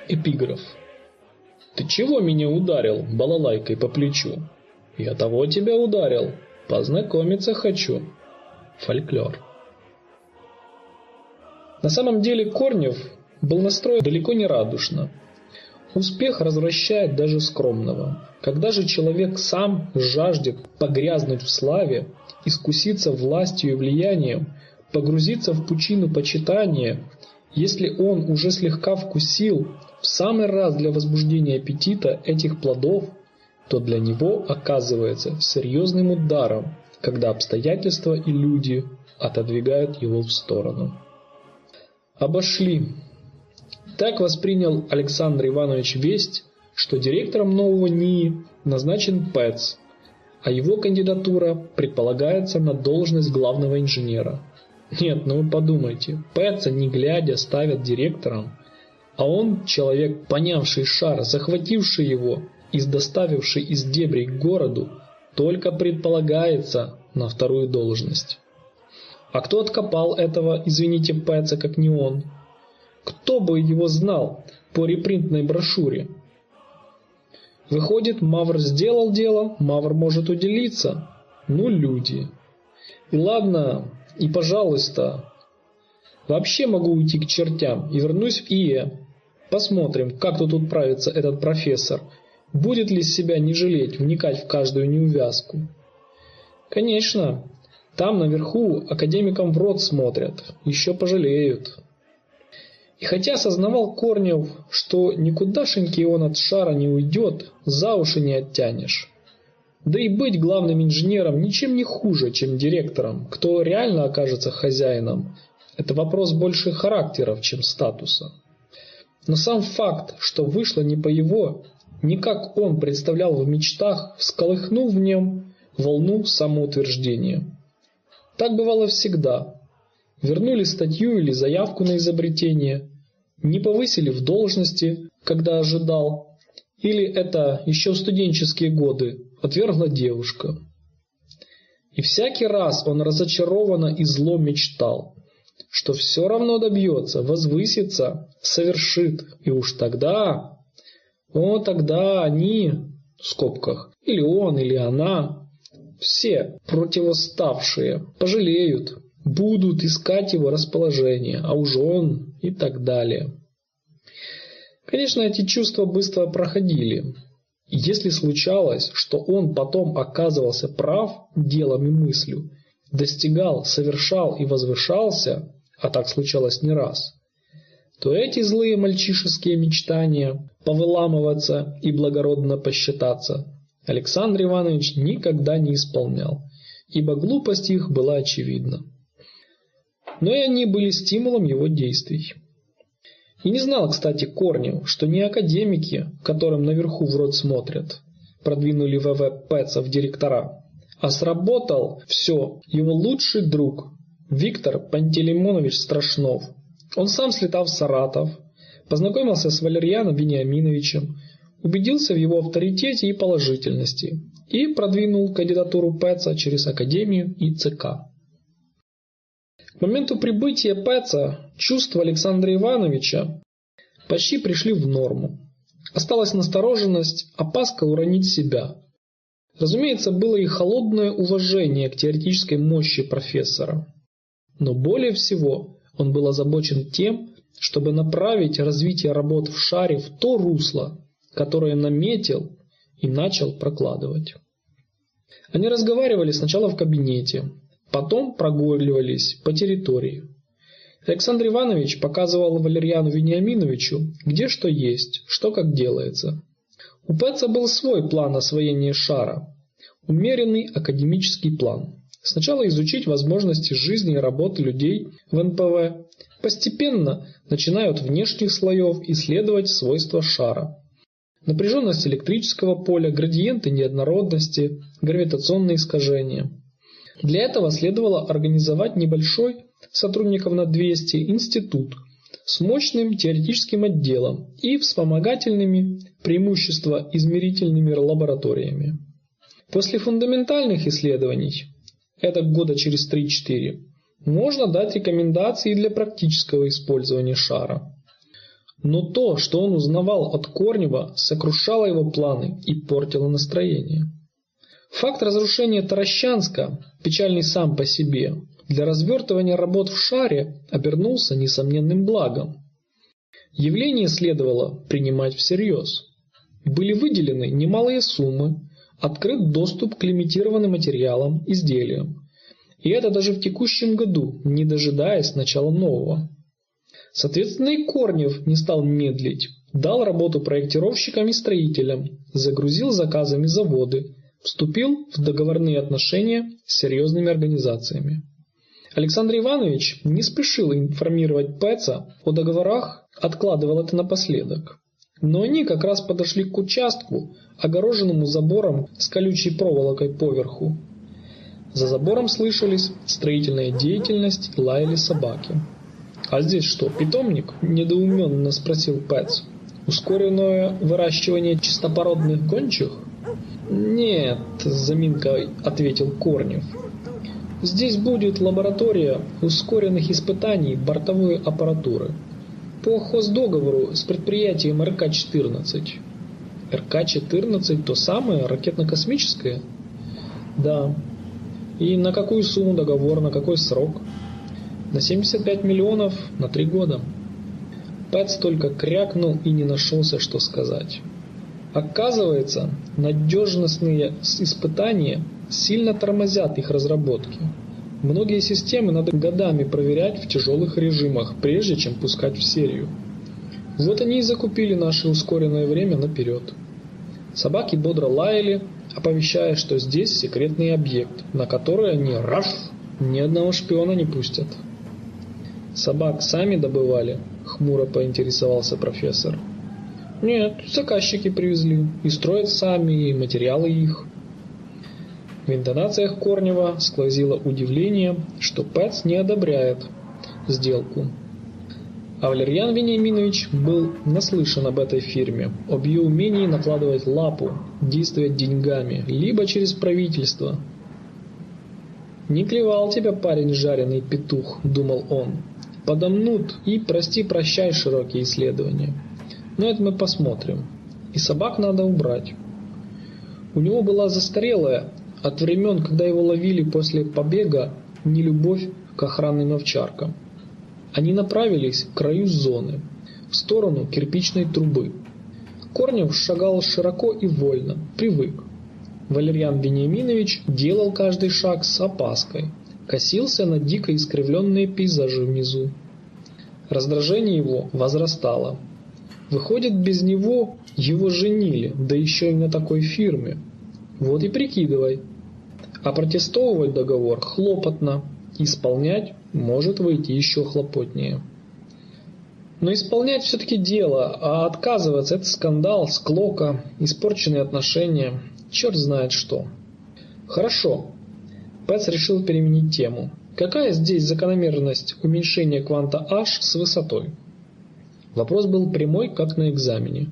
Эпиграф. «Ты чего меня ударил балалайкой по плечу?» «Я того тебя ударил, познакомиться хочу». Фольклор. На самом деле Корнев был настроен далеко не радушно. Успех развращает даже скромного. Когда же человек сам жаждет погрязнуть в славе, искуситься властью и влиянием, погрузиться в пучину почитания, если он уже слегка вкусил в самый раз для возбуждения аппетита этих плодов, то для него оказывается серьезным ударом, когда обстоятельства и люди отодвигают его в сторону. Обошли. Так воспринял Александр Иванович весть, что директором нового НИИ назначен Пэтс, а его кандидатура предполагается на должность главного инженера. Нет, ну вы подумайте, Пэтса не глядя ставят директором, а он, человек, понявший шар, захвативший его и доставивший из дебрей к городу, только предполагается на вторую должность. А кто откопал этого, извините, Пэтса, как не он? Кто бы его знал по репринтной брошюре? Выходит, Мавр сделал дело, Мавр может уделиться. Ну, люди. И ладно, и пожалуйста. Вообще могу уйти к чертям и вернусь в ИЭ. Посмотрим, как тут управится этот профессор. Будет ли себя не жалеть, вникать в каждую неувязку. Конечно, там наверху академикам в рот смотрят, еще пожалеют. И хотя осознавал Корнев, что никудашеньки он от шара не уйдет, за уши не оттянешь. Да и быть главным инженером ничем не хуже, чем директором. Кто реально окажется хозяином, это вопрос больше характеров, чем статуса. Но сам факт, что вышло не по его, не как он представлял в мечтах, всколыхнул в нем волну самоутверждения. Так бывало всегда. Вернули статью или заявку на изобретение, не повысили в должности, когда ожидал, или это еще в студенческие годы отвергла девушка. И всякий раз он разочарованно и зло мечтал, что все равно добьется, возвысится, совершит, и уж тогда, о, тогда они, в скобках, или он, или она, все противоставшие пожалеют, будут искать его расположение, а уж он и так далее. Конечно, эти чувства быстро проходили. Если случалось, что он потом оказывался прав делом и мыслью, достигал, совершал и возвышался, а так случалось не раз, то эти злые мальчишеские мечтания повыламываться и благородно посчитаться Александр Иванович никогда не исполнял, ибо глупость их была очевидна. но и они были стимулом его действий. И не знал, кстати, Корнев, что не академики, которым наверху в рот смотрят, продвинули ВВ Пэца в директора, а сработал все его лучший друг Виктор Пантелеймонович Страшнов. Он сам слетал в Саратов, познакомился с Валерьяном Вениаминовичем, убедился в его авторитете и положительности и продвинул кандидатуру Пэца через Академию и ЦК. К моменту прибытия Пэца чувства Александра Ивановича почти пришли в норму. Осталась настороженность, опаска уронить себя. Разумеется, было и холодное уважение к теоретической мощи профессора. Но более всего он был озабочен тем, чтобы направить развитие работ в шаре в то русло, которое наметил и начал прокладывать. Они разговаривали сначала в кабинете, потом прогуливались по территории. Александр Иванович показывал Валерьяну Вениаминовичу, где что есть, что как делается. У Пэца был свой план освоения шара, умеренный академический план. Сначала изучить возможности жизни и работы людей в НПВ, постепенно начиная от внешних слоев исследовать свойства шара. Напряженность электрического поля, градиенты неоднородности, гравитационные искажения. Для этого следовало организовать небольшой, сотрудников на 200, институт с мощным теоретическим отделом и вспомогательными преимущества измерительными лабораториями. После фундаментальных исследований это года через 3-4, можно дать рекомендации для практического использования шара. Но то, что он узнавал от Корнева, сокрушало его планы и портило настроение. Факт разрушения Таращанска, печальный сам по себе, для развертывания работ в шаре обернулся несомненным благом. Явление следовало принимать всерьез. Были выделены немалые суммы, открыт доступ к лимитированным материалам, изделиям. И это даже в текущем году, не дожидаясь начала нового. Соответственно, и Корнев не стал медлить, дал работу проектировщикам и строителям, загрузил заказами заводы, вступил в договорные отношения с серьезными организациями. Александр Иванович не спешил информировать Пэца о договорах, откладывал это напоследок. Но они как раз подошли к участку, огороженному забором с колючей проволокой поверху. За забором слышались строительная деятельность, лаяли собаки. «А здесь что, питомник?» – недоуменно спросил Пэтс. «Ускоренное выращивание чистопородных гончих?» «Нет», – с заминкой ответил Корнев. «Здесь будет лаборатория ускоренных испытаний бортовой аппаратуры по хоздоговору с предприятием РК-14. РК-14 то самое, ракетно-космическое? Да. И на какую сумму договор, на какой срок? На 75 миллионов на три года. Пэтс только крякнул и не нашелся, что сказать. Оказывается, надежностные испытания сильно тормозят их разработки. Многие системы надо годами проверять в тяжелых режимах, прежде чем пускать в серию. Вот они и закупили наше ускоренное время наперед. Собаки бодро лаяли, оповещая, что здесь секретный объект, на который они раф ни одного шпиона не пустят. Собак сами добывали, хмуро поинтересовался профессор. Нет, заказчики привезли, и строят сами, и материалы их. В интонациях Корнева сквозило удивление, что Пэтс не одобряет сделку. А Валерьян Вениаминович был наслышан об этой фирме, об ее умении накладывать лапу, действовать деньгами, либо через правительство. «Не клевал тебя парень жареный петух», — думал он. «Подомнут и прости-прощай широкие исследования. Но это мы посмотрим. И собак надо убрать». У него была застарелая, от времен, когда его ловили после побега, нелюбовь к охранным овчаркам. Они направились к краю зоны, в сторону кирпичной трубы. Корнев шагал широко и вольно, привык. Валерьян Вениаминович делал каждый шаг с опаской, косился на дико искривленные пейзажи внизу. Раздражение его возрастало. Выходит, без него его женили, да еще и на такой фирме. Вот и прикидывай, а протестовывать договор хлопотно. Исполнять может выйти еще хлопотнее. Но исполнять все-таки дело, а отказываться – это скандал, склока, испорченные отношения, черт знает что. Хорошо. Пэтс решил переменить тему. Какая здесь закономерность уменьшения кванта h с высотой? Вопрос был прямой, как на экзамене.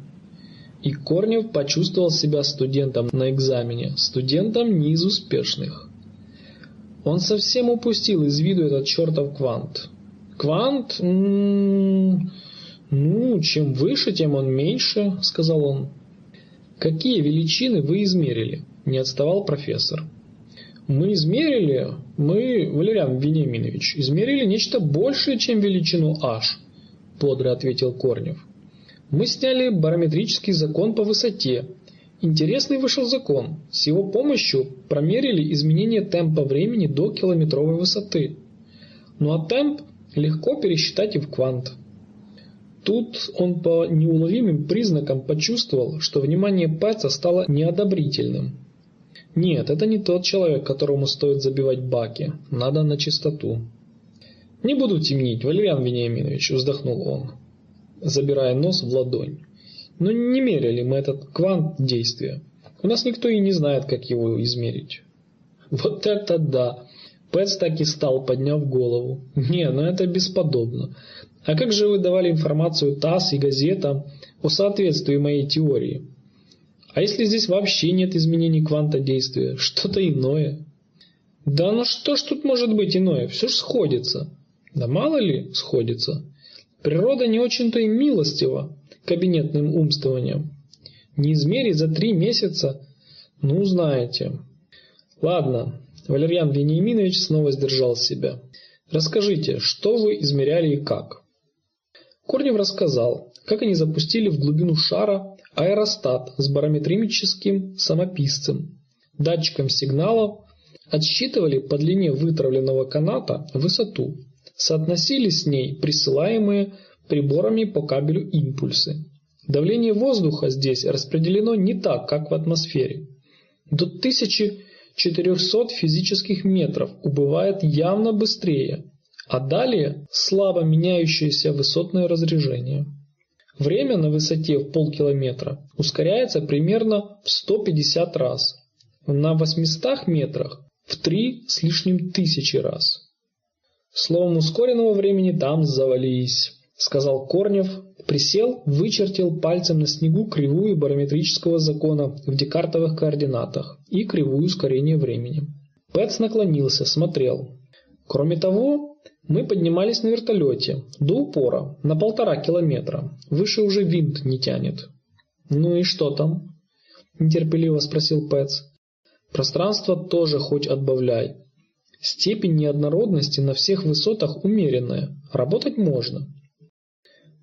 И Корнев почувствовал себя студентом на экзамене, студентом не из успешных. Он совсем упустил из виду этот чертов квант. Квант... М-м, ну, чем выше, тем он меньше, сказал он. Какие величины вы измерили? Не отставал профессор. Мы измерили, мы, Валериан Вениаминович, измерили нечто большее, чем величину h, бодро ответил Корнев. Мы сняли барометрический закон по высоте. Интересный вышел закон. С его помощью промерили изменение темпа времени до километровой высоты. Ну а темп легко пересчитать и в квант. Тут он по неуловимым признакам почувствовал, что внимание Пэтса стало неодобрительным. Нет, это не тот человек, которому стоит забивать баки. Надо на чистоту. «Не буду темнить, Валериан Вениаминович», — вздохнул он, забирая нос в ладонь. «Но не меряли мы этот квант действия. У нас никто и не знает, как его измерить». «Вот это да!» Пэтс так и стал, подняв голову. «Не, ну это бесподобно. А как же вы давали информацию ТАСС и газетам о соответствии моей теории? А если здесь вообще нет изменений кванта действия? Что-то иное?» «Да ну что ж тут может быть иное? Все ж сходится». «Да мало ли сходится. Природа не очень-то и милостива кабинетным умствованием. Не измерить за три месяца, ну знаете». «Ладно, Валерьян Вениаминович снова сдержал себя. «Расскажите, что вы измеряли и как?» Корнев рассказал, как они запустили в глубину шара аэростат с барометрическим самописцем, датчиком сигналов, отсчитывали по длине вытравленного каната высоту, соотносили с ней присылаемые приборами по кабелю импульсы. Давление воздуха здесь распределено не так, как в атмосфере. До тысячи 400 физических метров убывает явно быстрее, а далее слабо меняющееся высотное разрежение. Время на высоте в полкилометра ускоряется примерно в 150 раз, на 800 метрах в 3 с лишним тысячи раз. Словом, ускоренного времени там завались, сказал Корнев, присел, вычертил пальцем на снегу кривую барометрического закона в декартовых координатах и кривую ускорения времени. Пэтс наклонился, смотрел. Кроме того, мы поднимались на вертолете до упора, на полтора километра. Выше уже винт не тянет. «Ну и что там?» – нетерпеливо спросил Пэтс. «Пространство тоже хоть отбавляй. Степень неоднородности на всех высотах умеренная. Работать можно.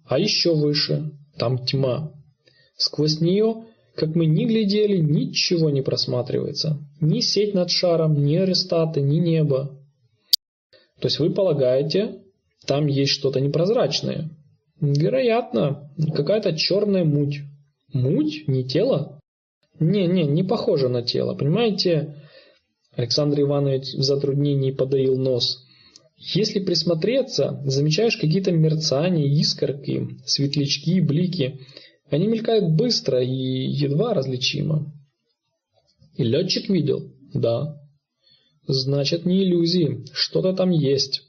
А еще выше, там тьма. Сквозь нее, как мы ни глядели, ничего не просматривается. Ни сеть над шаром, ни арестаты, ни небо. То есть вы полагаете, там есть что-то непрозрачное? Вероятно, какая-то черная муть. Муть? Не тело? Не-не, не похоже на тело. Понимаете, Александр Иванович в затруднении подоил нос. Если присмотреться, замечаешь какие-то мерцания, искорки, светлячки, блики. Они мелькают быстро и едва различимо. И летчик видел? Да. Значит, не иллюзии, что-то там есть.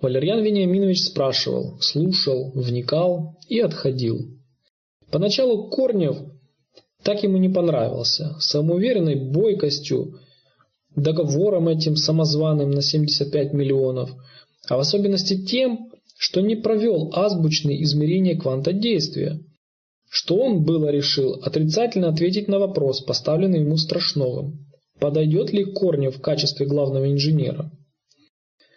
Валерьян Вениаминович спрашивал, слушал, вникал и отходил. Поначалу Корнев так ему не понравился. Самоуверенной бойкостью, договором этим самозваным на 75 миллионов, а в особенности тем, что не провел азбучные измерения кванта действия, что он было решил отрицательно ответить на вопрос, поставленный ему Страшновым. Подойдет ли Корнев в качестве главного инженера?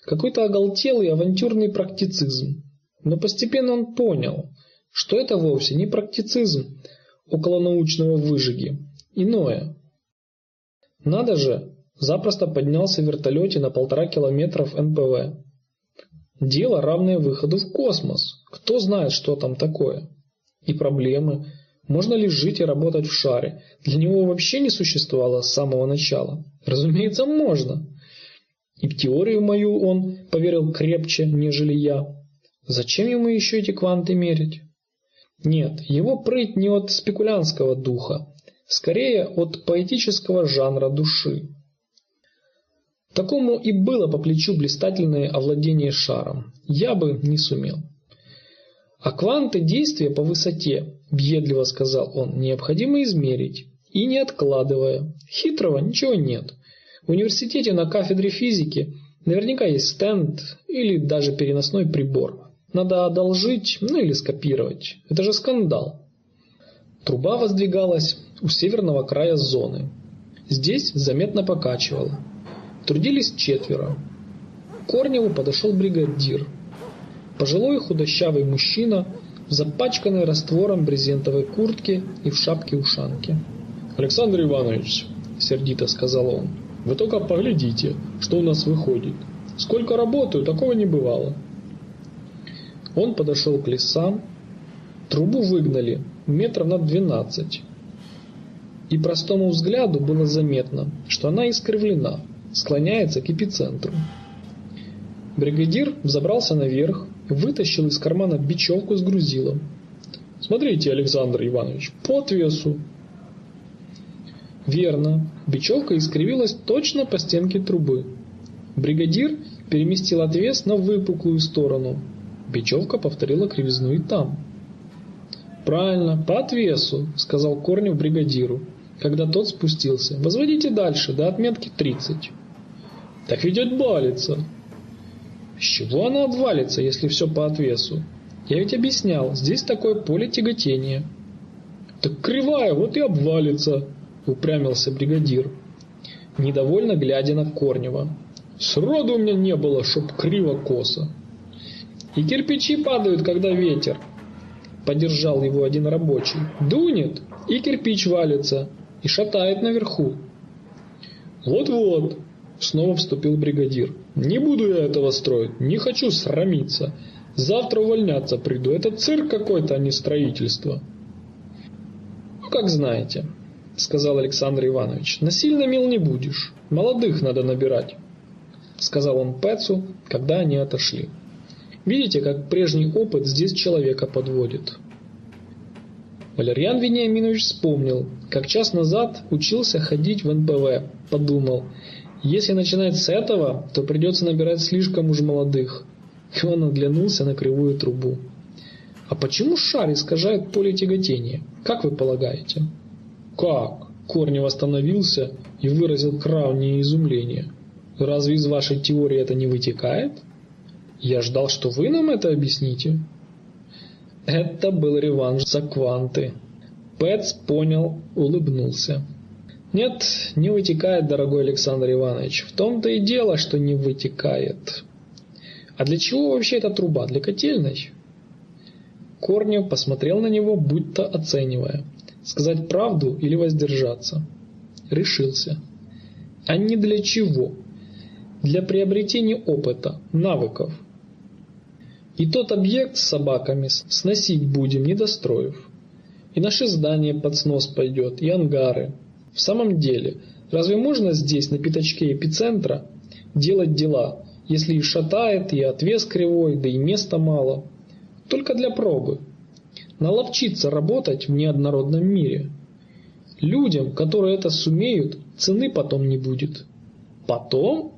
Какой-то оголтелый авантюрный практицизм. Но постепенно он понял, что это вовсе не практицизм околонаучного выжиги. Иное. Надо же, запросто поднялся в вертолете на полтора километров НПВ. Дело, равное выходу в космос. Кто знает, что там такое. И проблемы. Можно ли жить и работать в шаре? Для него вообще не существовало с самого начала. Разумеется, можно. И в теорию мою он поверил крепче, нежели я. Зачем ему еще эти кванты мерить? Нет, его прыть не от спекулянского духа, скорее от поэтического жанра души. Такому и было по плечу блистательное овладение шаром. Я бы не сумел. А кванты действия по высоте, въедливо сказал он, необходимо измерить. И не откладывая. Хитрого ничего нет. В университете на кафедре физики наверняка есть стенд или даже переносной прибор. Надо одолжить, ну или скопировать. Это же скандал. Труба воздвигалась у северного края зоны. Здесь заметно покачивало. Трудились четверо. К Корневу подошел бригадир. Пожилой худощавый мужчина запачканной раствором брезентовой куртке и в шапке-ушанке. «Александр Иванович», — сердито сказал он, — «вы только поглядите, что у нас выходит. Сколько работаю, такого не бывало». Он подошел к лесам, трубу выгнали метров на двенадцать. И простому взгляду было заметно, что она искривлена, склоняется к эпицентру. Бригадир взобрался наверх, вытащил из кармана бечевку с грузилом. «Смотрите, Александр Иванович, по отвесу!» Верно, бечевка искривилась точно по стенке трубы. Бригадир переместил отвес на выпуклую сторону, Бечевка повторила кривизну и там. «Правильно, по отвесу», — сказал Корнев бригадиру, когда тот спустился. «Возводите дальше, до отметки 30». «Так ведь отвалится». «С чего она обвалится, если все по отвесу? Я ведь объяснял, здесь такое поле тяготения». «Так кривая, вот и обвалится», — упрямился бригадир, недовольно глядя на Корнева. «Сроду у меня не было, чтоб криво-косо». И кирпичи падают, когда ветер. Поддержал его один рабочий. Дунет, и кирпич валится, и шатает наверху. Вот-вот, снова вступил бригадир. Не буду я этого строить, не хочу срамиться. Завтра увольняться приду. Это цирк какой-то, а не строительство. Ну, как знаете, сказал Александр Иванович. Насильно мил не будешь. Молодых надо набирать, сказал он Пэцу, когда они отошли. Видите, как прежний опыт здесь человека подводит. Валерьян Вениаминович вспомнил, как час назад учился ходить в НПВ. Подумал, если начинать с этого, то придется набирать слишком уж молодых. И он оглянулся на кривую трубу. А почему шар искажает поле тяготения? Как вы полагаете? Как? Корнев остановился и выразил крайнее изумление. Разве из вашей теории это не вытекает? Я ждал, что вы нам это объясните. Это был реванш за кванты. Пэтс понял, улыбнулся. Нет, не вытекает, дорогой Александр Иванович. В том-то и дело, что не вытекает. А для чего вообще эта труба? Для котельной? Корнев посмотрел на него, будто оценивая. Сказать правду или воздержаться? Решился. А не для чего? Для приобретения опыта, навыков. И тот объект с собаками сносить будем, не достроив. И наше здание под снос пойдет, и ангары. В самом деле, разве можно здесь, на пятачке эпицентра, делать дела, если и шатает, и отвес кривой, да и места мало? Только для пробы. Наловчиться работать в неоднородном мире. Людям, которые это сумеют, цены потом не будет. Потом?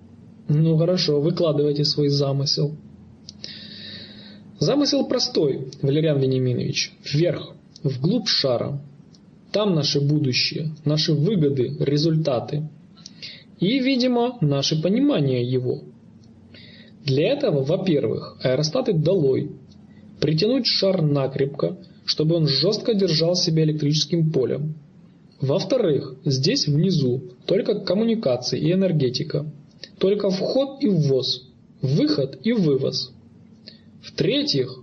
Ну хорошо, выкладывайте свой замысел. Замысел простой, Валериан Вениаминович. Вверх, вглубь шара. Там наше будущее, наши выгоды, результаты. И, видимо, наше понимание его. Для этого, во-первых, аэростаты долой. Притянуть шар накрепко, чтобы он жестко держал себя электрическим полем. Во-вторых, здесь внизу только коммуникации и энергетика. Только вход и ввоз, выход и вывоз. В-третьих,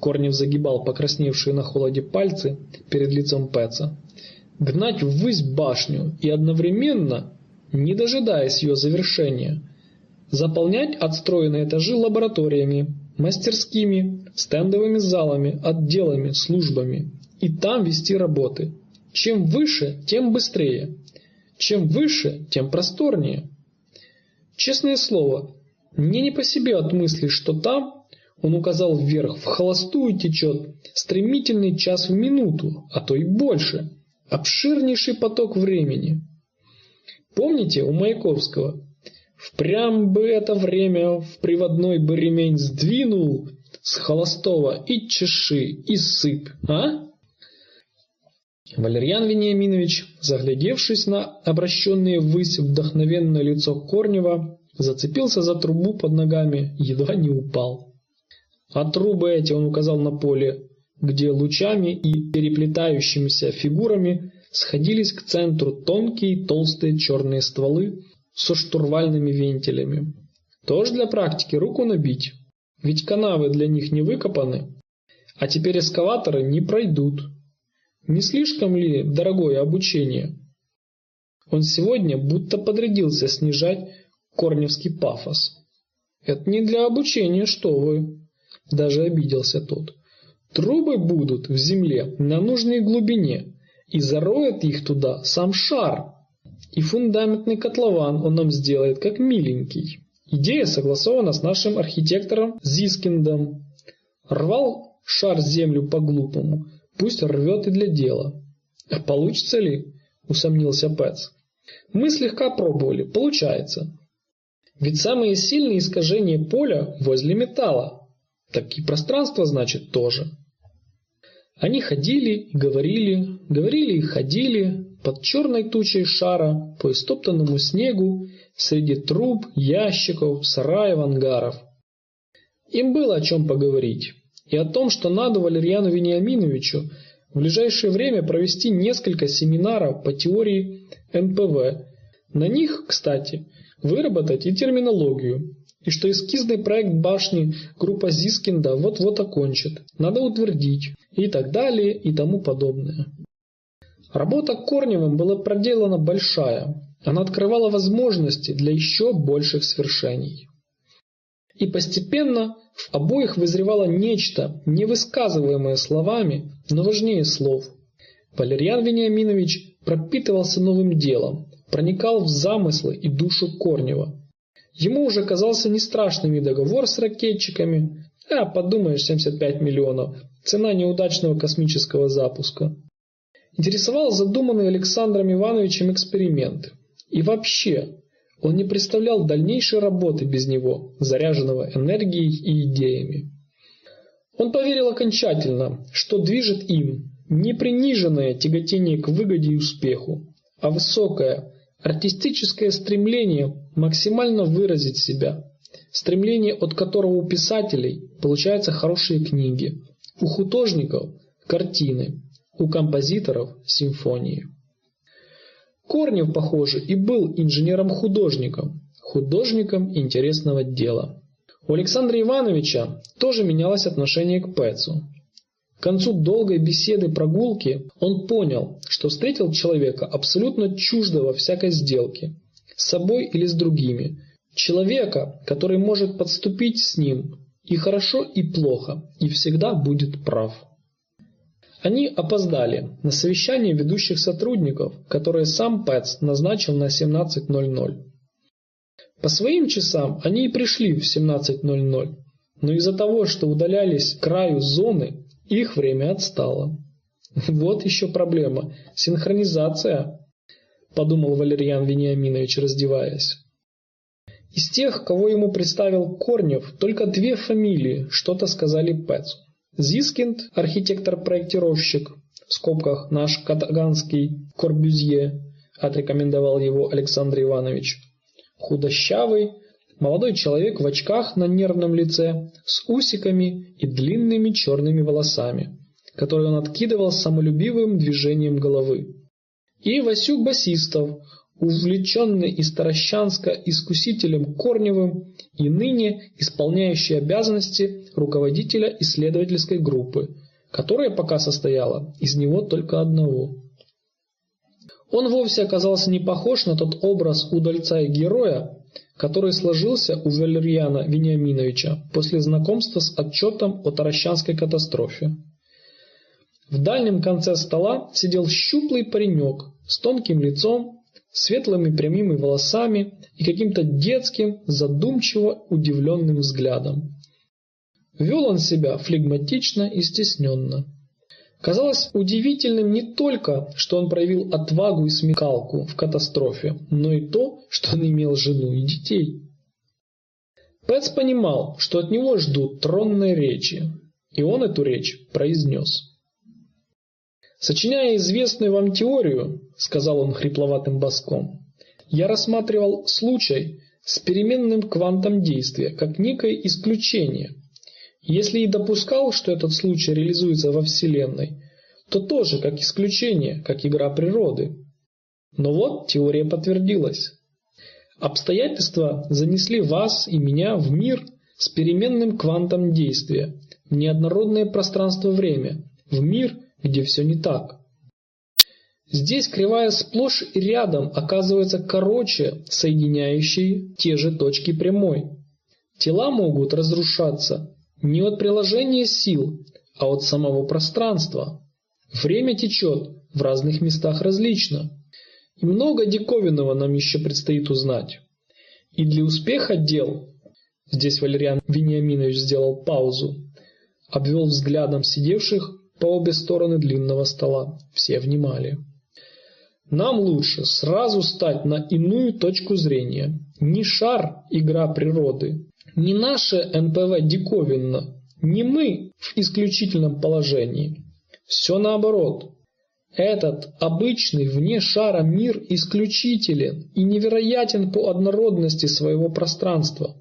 Корнев загибал покрасневшие на холоде пальцы перед лицом Пэца, гнать ввысь башню и одновременно, не дожидаясь ее завершения, заполнять отстроенные этажи лабораториями, мастерскими, стендовыми залами, отделами, службами и там вести работы. Чем выше, тем быстрее. Чем выше, тем просторнее. Честное слово, мне не по себе от мысли, что там, он указал вверх, в холостую течет стремительный час в минуту, а то и больше, обширнейший поток времени. Помните у Маяковского? Впрямь бы это время в приводной бы ремень сдвинул с холостого и чеши, и сыпь, а? Валерьян Вениаминович, заглядевшись на обращенное ввысь вдохновенное лицо Корнева, зацепился за трубу под ногами, едва не упал. А трубы эти он указал на поле, где лучами и переплетающимися фигурами сходились к центру тонкие толстые черные стволы со штурвальными вентилями. Тоже для практики руку набить, ведь канавы для них не выкопаны, а теперь эскаваторы не пройдут. Не слишком ли дорогое обучение? Он сегодня будто подрядился снижать корневский пафос. Это не для обучения, что вы. Даже обиделся тот. Трубы будут в земле на нужной глубине, и зароет их туда сам шар. И фундаментный котлован он нам сделает как миленький. Идея согласована с нашим архитектором Зискиндом. Рвал шар землю по-глупому, Пусть рвет и для дела. А получится ли? Усомнился Пэтс. Мы слегка пробовали. Получается. Ведь самые сильные искажения поля возле металла. Так и пространство, значит, тоже. Они ходили и говорили, говорили и ходили под черной тучей шара по истоптанному снегу среди труб, ящиков, сараев, ангаров. Им было о чем поговорить и о том, что надо Валерьяну Вениаминовичу в ближайшее время провести несколько семинаров по теории НПВ. На них, кстати, выработать и терминологию, и что эскизный проект башни группа Зискинда вот-вот окончит, надо утвердить, и так далее, и тому подобное. Работа Корневым была проделана большая, она открывала возможности для еще больших свершений. И постепенно в обоих вызревало нечто, невысказываемое словами, но важнее слов. Валерьян Вениаминович пропитывался новым делом, проникал в замыслы и душу Корнева. Ему уже казался не страшным и договор с ракетчиками, а, подумаешь, 75 миллионов, цена неудачного космического запуска. Интересовал задуманный Александром Ивановичем эксперимент. И вообще, он не представлял дальнейшей работы без него, заряженного энергией и идеями. Он поверил окончательно, что движет им не приниженное тяготение к выгоде и успеху, а высокое, артистическое стремление максимально выразить себя, стремление, от которого у писателей получаются хорошие книги, у художников – картины, у композиторов – симфонии. Корнев, похоже, и был инженером-художником, художником интересного дела. У Александра Ивановича тоже менялось отношение к Пэтсу. К концу долгой беседы прогулки он понял, что встретил человека абсолютно чуждого всякой сделки, с собой или с другими, человека, который может подступить с ним и хорошо, и плохо, и всегда будет прав. Они опоздали на совещание ведущих сотрудников, которое сам Пэтс назначил на 17.00. По своим часам они и пришли в 17.00, но из-за того, что удалялись к краю зоны, их время отстало. Вот еще проблема. Синхронизация, подумал Валерьян Вениаминович, раздеваясь. Из тех, кого ему представил Корнев, только две фамилии что-то сказали Пэтсу. Зискинд, архитектор-проектировщик, в скобках наш катаганский Корбюзье, отрекомендовал его Александр Иванович. Худощавый, молодой человек в очках на нервном лице, с усиками и длинными черными волосами, которые он откидывал самолюбивым движением головы. И Васюк Басистов, увлеченный из Таращанска искусителем Корневым и ныне исполняющий обязанности руководителя исследовательской группы, которая пока состояла из него только одного. Он вовсе оказался не похож на тот образ удальца и героя, который сложился у Валерьяна Вениаминовича после знакомства с отчетом о Таращанской катастрофе. В дальнем конце стола сидел щуплый паренек с тонким лицом, светлыми прямыми волосами и каким-то детским, задумчиво удивленным взглядом. Вел он себя флегматично и стесненно. Казалось удивительным не только, что он проявил отвагу и смекалку в катастрофе, но и то, что он имел жену и детей. Пэтс понимал, что от него ждут тронной речи, и он эту речь произнес. «Сочиняя известную вам теорию, — сказал он хрипловатым баском, — я рассматривал случай с переменным квантом действия как некое исключение. Если и допускал, что этот случай реализуется во Вселенной, то тоже как исключение, как игра природы. Но вот теория подтвердилась. Обстоятельства занесли вас и меня в мир с переменным квантом действия, в неоднородное пространство-время, в мир, где все не так. Здесь кривая сплошь и рядом оказывается короче, соединяющей те же точки прямой. Тела могут разрушаться не от приложения сил, а от самого пространства. Время течет в разных местах различно. И много диковинного нам еще предстоит узнать. И для успеха дел, здесь Валериан Вениаминович сделал паузу, обвел взглядом сидевших по обе стороны длинного стола. Все внимали. Нам лучше сразу стать на иную точку зрения. Не шар – игра природы, не наше НПВ диковинно, не мы в исключительном положении. Все наоборот. Этот обычный вне шара мир исключителен и невероятен по однородности своего пространства,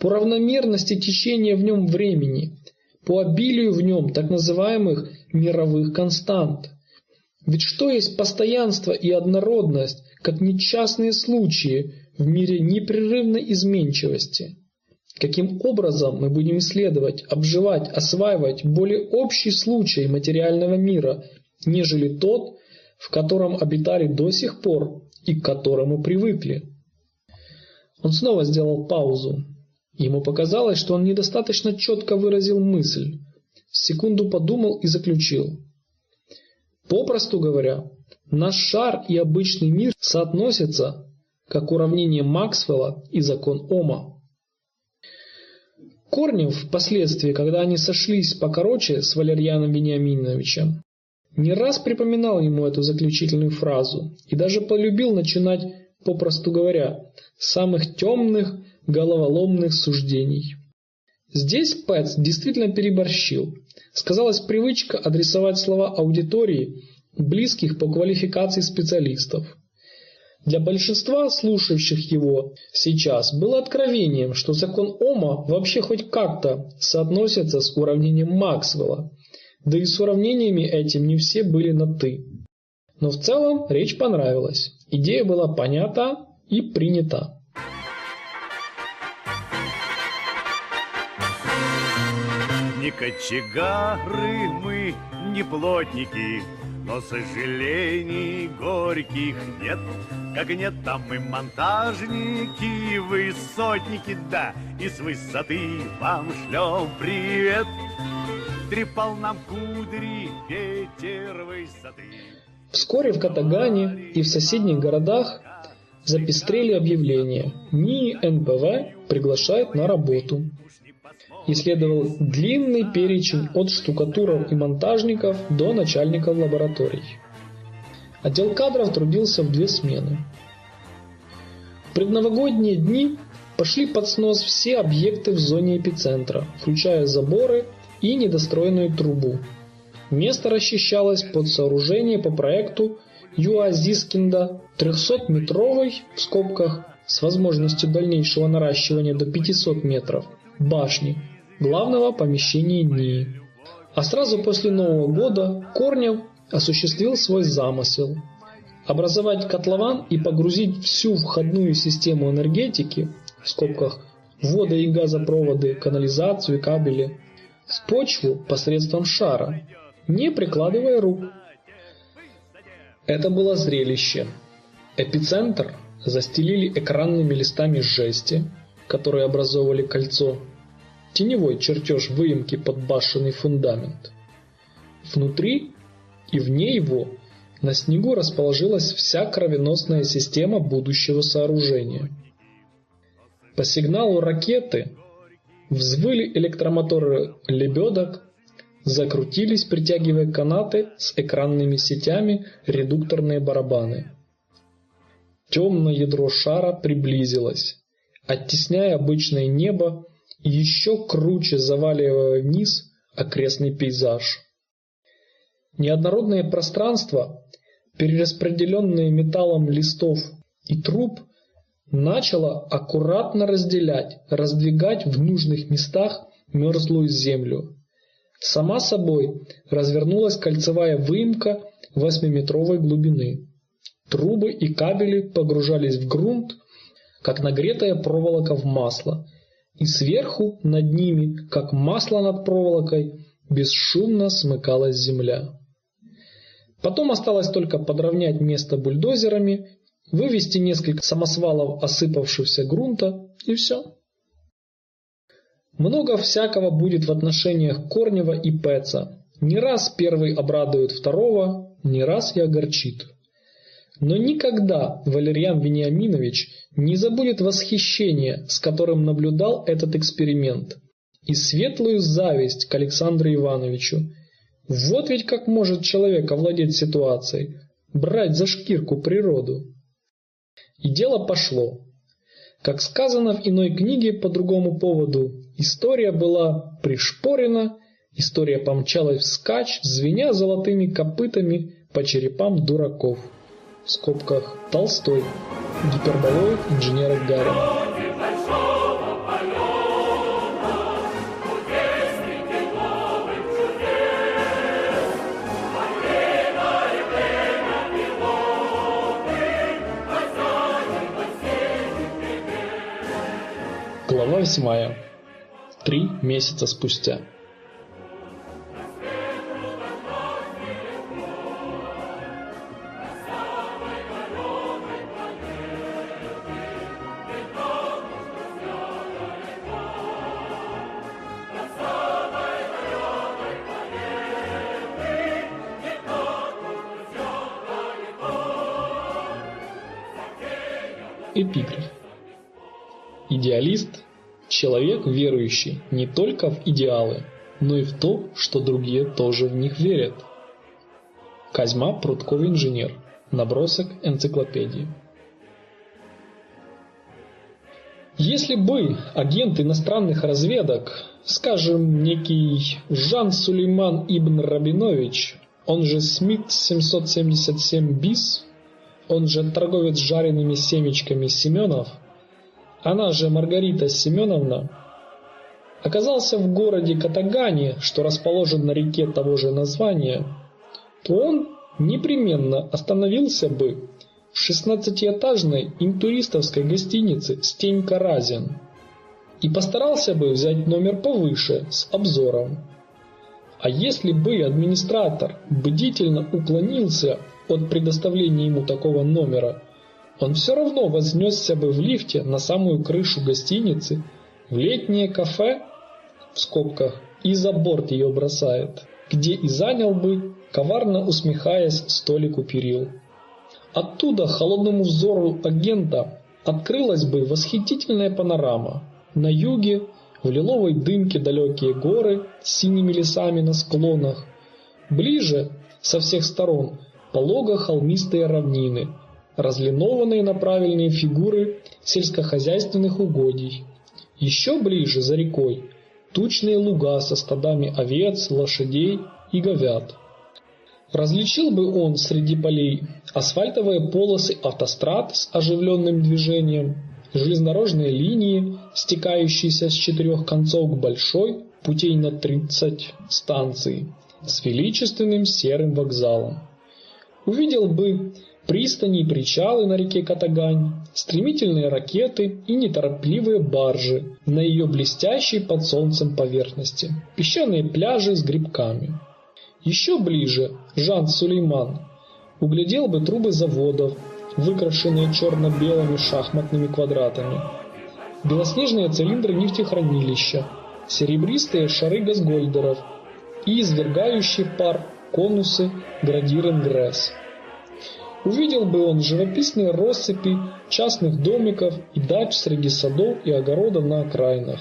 по равномерности течения в нем времени, по обилию в нем так называемых мировых констант. Ведь что есть постоянство и однородность, как нечастные случаи в мире непрерывной изменчивости? Каким образом мы будем исследовать, обживать, осваивать более общий случай материального мира, нежели тот, в котором обитали до сих пор и к которому привыкли? Он снова сделал паузу. Ему показалось, что он недостаточно четко выразил мысль. Секунду подумал и заключил. Попросту говоря, наш шар и обычный мир соотносятся, как уравнение Максвелла и закон Ома. Корнев впоследствии, когда они сошлись покороче с Валерьяном Вениаминовичем, не раз припоминал ему эту заключительную фразу и даже полюбил начинать, попросту говоря, с самых темных, головоломных суждений. Здесь Пэтс действительно переборщил. Сказалась привычка адресовать слова аудитории, близких по квалификации специалистов. Для большинства слушающих его сейчас было откровением, что закон Ома вообще хоть как-то соотносится с уравнением Максвелла, да и с уравнениями этим не все были на «ты». Но в целом речь понравилась, идея была понята и принята. Не кочегары мы, не плотники, но сожалений горьких нет. Как нет, там и монтажники, высотники, да, и с высоты вам шлем привет. Трепал нам кудри ветер высоты. Вскоре в Катагане и в соседних городах запестрели объявления. НИИ НПВ приглашает на работу. И следовал длинный перечень от штукатуров и монтажников до начальников лабораторий. Отдел кадров трудился в две смены. В предновогодние дни пошли под снос все объекты в зоне эпицентра, включая заборы и недостроенную трубу. Место расчищалось под сооружение по проекту Юазискинда 300-метровой, в скобках, с возможностью дальнейшего наращивания до 500 метров, башни, главного помещения НИИ. А сразу после Нового года Корнев осуществил свой замысел – образовать котлован и погрузить всю входную систему энергетики, в скобках вода и газопроводы, канализацию кабели, в почву посредством шара, не прикладывая рук. Это было зрелище. Эпицентр застелили экранными листами жести, которые образовывали кольцо, теневой чертеж выемки под башенный фундамент. Внутри и вне его на снегу расположилась вся кровеносная система будущего сооружения. По сигналу ракеты взвыли электромоторы лебедок, закрутились, притягивая канаты с экранными сетями редукторные барабаны. Темное ядро шара приблизилось, оттесняя обычное небо еще круче заваливая вниз окрестный пейзаж. Неоднородное пространство, перераспределенное металлом листов и труб, начало аккуратно разделять, раздвигать в нужных местах мерзлую землю. Сама собой развернулась кольцевая выемка восьмиметровой глубины. Трубы и кабели погружались в грунт, как нагретая проволока в масло, и сверху над ними, как масло над проволокой, бесшумно смыкалась земля. Потом осталось только подровнять место бульдозерами, вывести несколько самосвалов осыпавшегося грунта и все. Много всякого будет в отношениях Корнева и Пэца. Не раз первый обрадует второго, не раз и огорчит. Но никогда Валерьян Вениаминович не забудет восхищение, с которым наблюдал этот эксперимент, и светлую зависть к Александру Ивановичу. Вот ведь как может человек овладеть ситуацией, брать за шкирку природу. И дело пошло. Как сказано в иной книге по другому поводу, история была пришпорена, история помчалась вскачь, звеня золотыми копытами по черепам дураков в скобках Толстой, гиперболоид инженера Гарина. Глава восьмая. Три месяца спустя. Идеалист – человек, верующий не только в идеалы, но и в то, что другие тоже в них верят. Козьма Прутков инженер. Набросок энциклопедии. Если бы агент иностранных разведок, скажем, некий Жан Сулейман Ибн Рабинович, он же Смит 777 БИС, он же торговец жареными семечками Семенов, она же Маргарита Семеновна, оказался в городе Катагане, что расположен на реке того же названия, то он непременно остановился бы в шестнадцатиэтажной интуристовской гостинице «Стенька Разин» и постарался бы взять номер повыше, с обзором. А если бы администратор бдительно уклонился от предоставления ему такого номера, он все равно вознесся бы в лифте на самую крышу гостиницы, в летнее кафе, в скобках, и за борт ее бросает, где и занял бы, коварно усмехаясь, столик у перил. Оттуда холодному взору агента открылась бы восхитительная панорама. На юге в лиловой дымке далекие горы с синими лесами на склонах. Ближе, со всех сторон, полого холмистые равнины, разлинованные на правильные фигуры сельскохозяйственных угодий. Еще ближе, за рекой, тучные луга со стадами овец, лошадей и говяд. Различил бы он среди полей асфальтовые полосы автострад с оживленным движением, железнодорожные линии, стекающиеся с четырех концов к большой, путей на 30 станций, с величественным серым вокзалом. Увидел бы пристани и причалы на реке Катагань, стремительные ракеты и неторопливые баржи на ее блестящей под солнцем поверхности, песчаные пляжи с грибками. Еще ближе Жан Сулейман углядел бы трубы заводов, выкрашенные черно-белыми шахматными квадратами, белоснежные цилиндры нефтехранилища, серебристые шары газгольдеров и извергающие пар конусы Градир Гресс. Увидел бы он живописные россыпи частных домиков и дач среди садов и огородов на окраинах,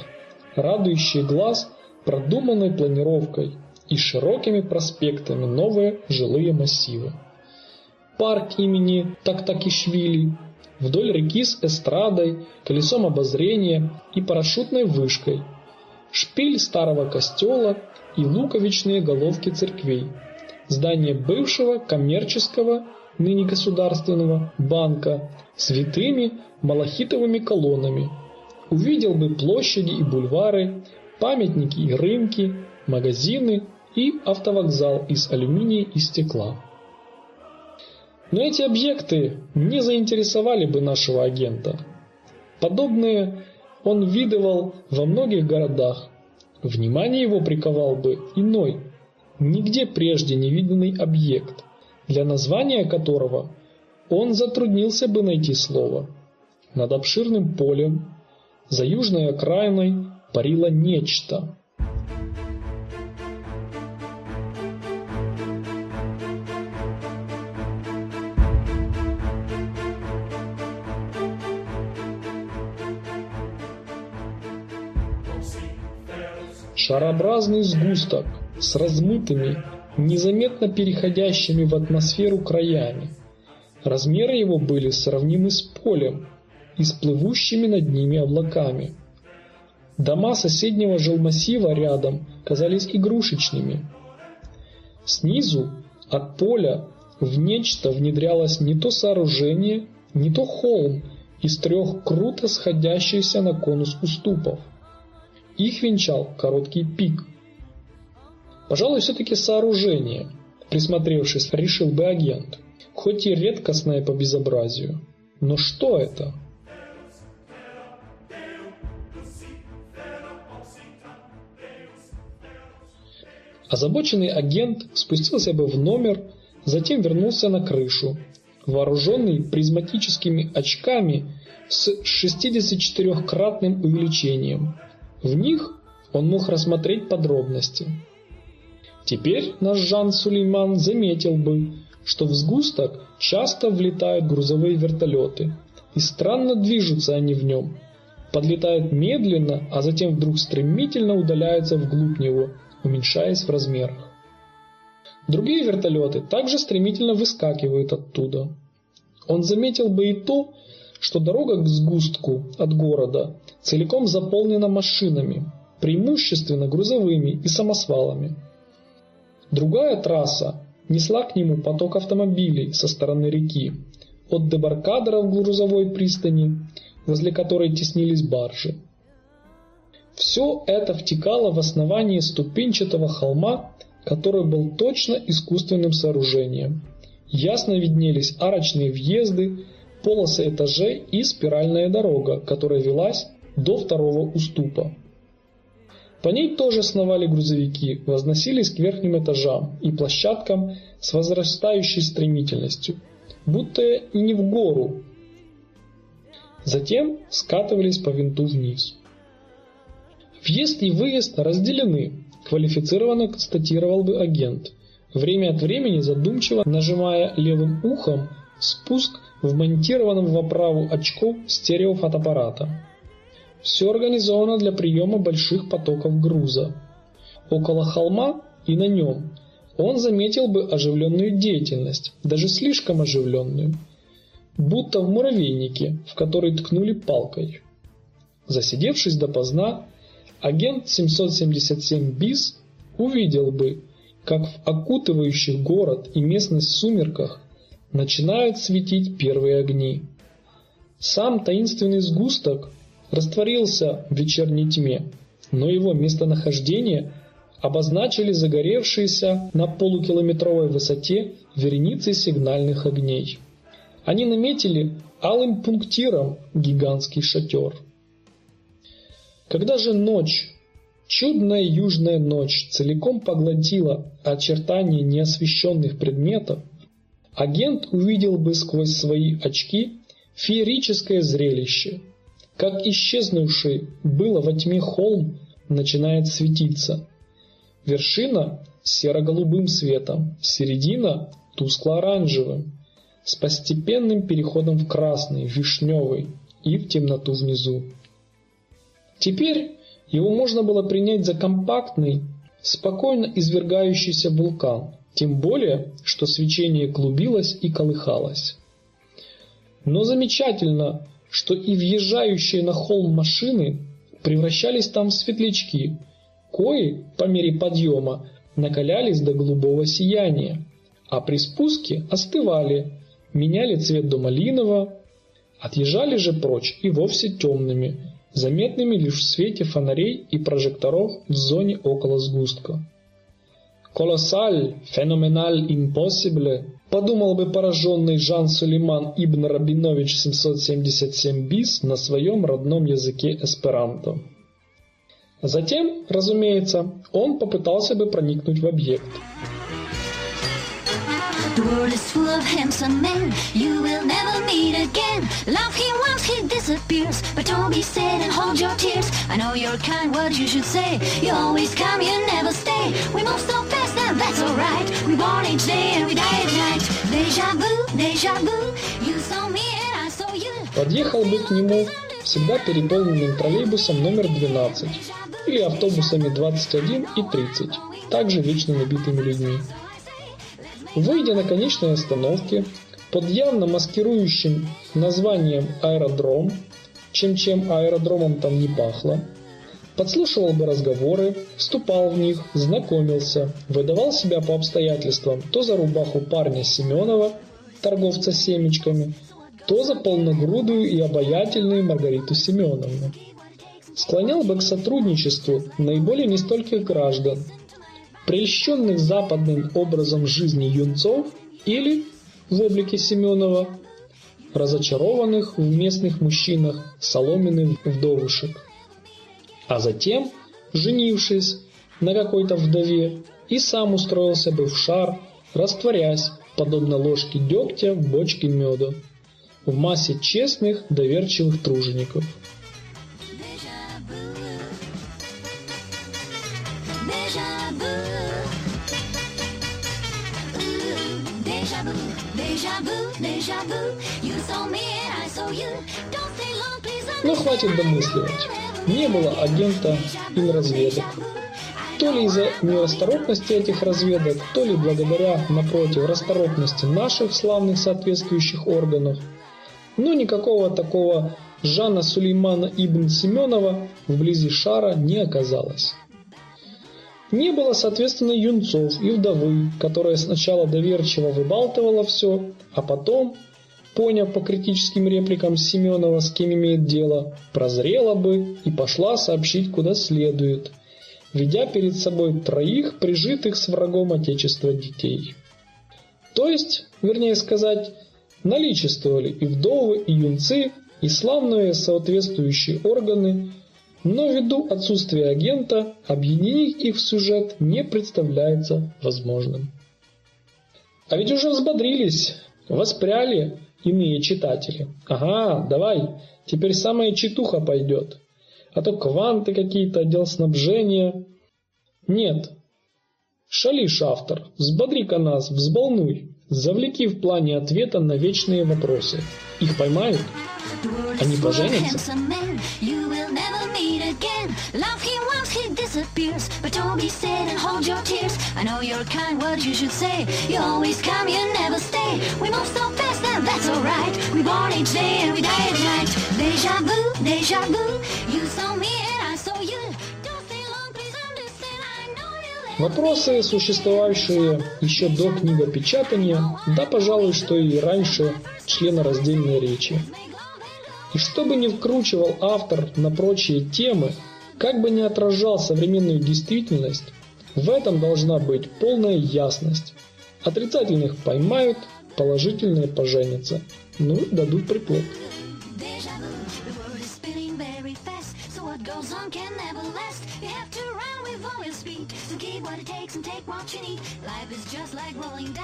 радующие глаз продуманной планировкой и широкими проспектами новые жилые массивы. Парк имени Тактакишвили вдоль реки с эстрадой, колесом обозрения и парашютной вышкой, шпиль старого костела и луковичные головки церквей, здание бывшего коммерческого ныне государственного, банка с витыми малахитовыми колоннами. Увидел бы площади и бульвары, памятники и рынки, магазины и автовокзал из алюминия и стекла. Но эти объекты не заинтересовали бы нашего агента. Подобные он видывал во многих городах. Внимание его приковал бы иной, нигде прежде не виданный объект для названия которого он затруднился бы найти слово. Над обширным полем, за южной окраиной, парило нечто. Шарообразный сгусток с размытыми незаметно переходящими в атмосферу краями. Размеры его были сравнимы с полем и с плывущими над ними облаками. Дома соседнего жилмассива рядом казались игрушечными. Снизу, от поля, в нечто внедрялось не то сооружение, не то холм из трех круто сходящихся на конус уступов. Их венчал короткий пик – Пожалуй, все-таки сооружение, присмотревшись, решил бы агент. Хоть и редкостное по безобразию. Но что это? Озабоченный агент спустился бы в номер, затем вернулся на крышу, вооруженный призматическими очками с 64-кратным увеличением. В них он мог рассмотреть подробности. Теперь наш Жан Сулейман заметил бы, что в сгусток часто влетают грузовые вертолеты, и странно движутся они в нем. Подлетают медленно, а затем вдруг стремительно удаляются вглубь него, уменьшаясь в размерах. Другие вертолеты также стремительно выскакивают оттуда. Он заметил бы и то, что дорога к сгустку от города целиком заполнена машинами, преимущественно грузовыми и самосвалами. Другая трасса несла к нему поток автомобилей со стороны реки, от дебаркадера в грузовой пристани, возле которой теснились баржи. Все это втекало в основание ступенчатого холма, который был точно искусственным сооружением. Ясно виднелись арочные въезды, полосы этажей и спиральная дорога, которая велась до второго уступа. По ней тоже сновали грузовики, возносились к верхним этажам и площадкам с возрастающей стремительностью, будто не в гору. Затем скатывались по винту вниз. Въезд и выезд разделены, квалифицированно констатировал бы агент, время от времени задумчиво нажимая левым ухом спуск в монтированном в оправу очков стереофотоаппарата. Все организовано для приема больших потоков груза. Около холма и на нем он заметил бы оживленную деятельность, даже слишком оживленную, будто в муравейнике, в который ткнули палкой. Засидевшись допоздна, агент 777 БИС увидел бы, как в окутывающих город и местность сумерках начинают светить первые огни. Сам таинственный сгусток растворился в вечерней тьме, но его местонахождение обозначили загоревшиеся на полукилометровой высоте вереницы сигнальных огней. Они наметили алым пунктиром гигантский шатер. Когда же ночь, чудная южная ночь, целиком поглотила очертания неосвещенных предметов, агент увидел бы сквозь свои очки феерическое зрелище – как исчезнувший было во тьме холм начинает светиться. Вершина серо-голубым светом, середина тускло-оранжевым. с постепенным переходом в красный, вишневый и в темноту внизу. Теперь его можно было принять за компактный, спокойно извергающийся вулкан, тем более, что свечение клубилось и колыхалось. Но замечательно, что и въезжающие на холм машины превращались там в светлячки, кои, по мере подъема, накалялись до голубого сияния, а при спуске остывали, меняли цвет до малинового, отъезжали же прочь и вовсе темными, заметными лишь в свете фонарей и прожекторов в зоне около сгустка. «Колоссаль! Феноменаль! Импосибле!» Подумал бы пораженный Жан Сулейман Ибн Рабинович 777 бис на своем родном языке эсперанто. Затем, разумеется, он попытался бы проникнуть в объект. The world is Подъехал бы к нему всегда переполненным троллейбусом номер 12 или автобусами 21 и 30, также вечно набитыми людьми. Выйдя на конечной остановке, под явно маскирующим названием аэродром, чем-чем аэродромом там не пахло, подслушивал бы разговоры, вступал в них, знакомился, выдавал себя по обстоятельствам то за рубаху парня Семенова, торговца семечками, то за полногрудую и обаятельную Маргариту Семеновну. Склонял бы к сотрудничеству наиболее нестольких граждан, прельщенных западным образом жизни юнцов или, в облике Семенова, разочарованных в местных мужчинах соломенных вдовушек. А затем, женившись на какой-то вдове, и сам устроился бы в шар, растворясь, подобно ложке дегтя в бочке меда, в массе честных, доверчивых тружеников. Но хватит домысливать. Не было агента разведок. То ли из-за нерасторопности этих разведок, то ли благодаря, напротив, расторопности наших славных соответствующих органов. Но никакого такого Жана Сулеймана Ибн Семенова вблизи шара не оказалось. Не было, соответственно, юнцов и вдовы, которая сначала доверчиво выбалтывала все, а потом, поняв по критическим репликам Семенова, с кем имеет дело, прозрела бы и пошла сообщить куда следует, ведя перед собой троих прижитых с врагом Отечества детей. То есть, вернее сказать, наличествовали и вдовы, и юнцы, и славные соответствующие органы, но ввиду отсутствия агента объединить их в сюжет не представляется возможным. А ведь уже взбодрились, воспряли иные читатели. Ага, давай, теперь самая читуха пойдет. А то кванты какие-то, отдел снабжения. Нет. Шалишь, автор, взбодри-ка нас, взболнуй. Завлеки в плане ответа на вечные вопросы. Их поймают? Они поженятся? Вопросы, существовавшие еще до книгопечатания, да, пожалуй, что и раньше члена раздельной речи. И что бы ни вкручивал автор на прочие темы, как бы ни отражал современную действительность, в этом должна быть полная ясность. Отрицательных поймают, положительные поженятся. Ну, дадут приплод.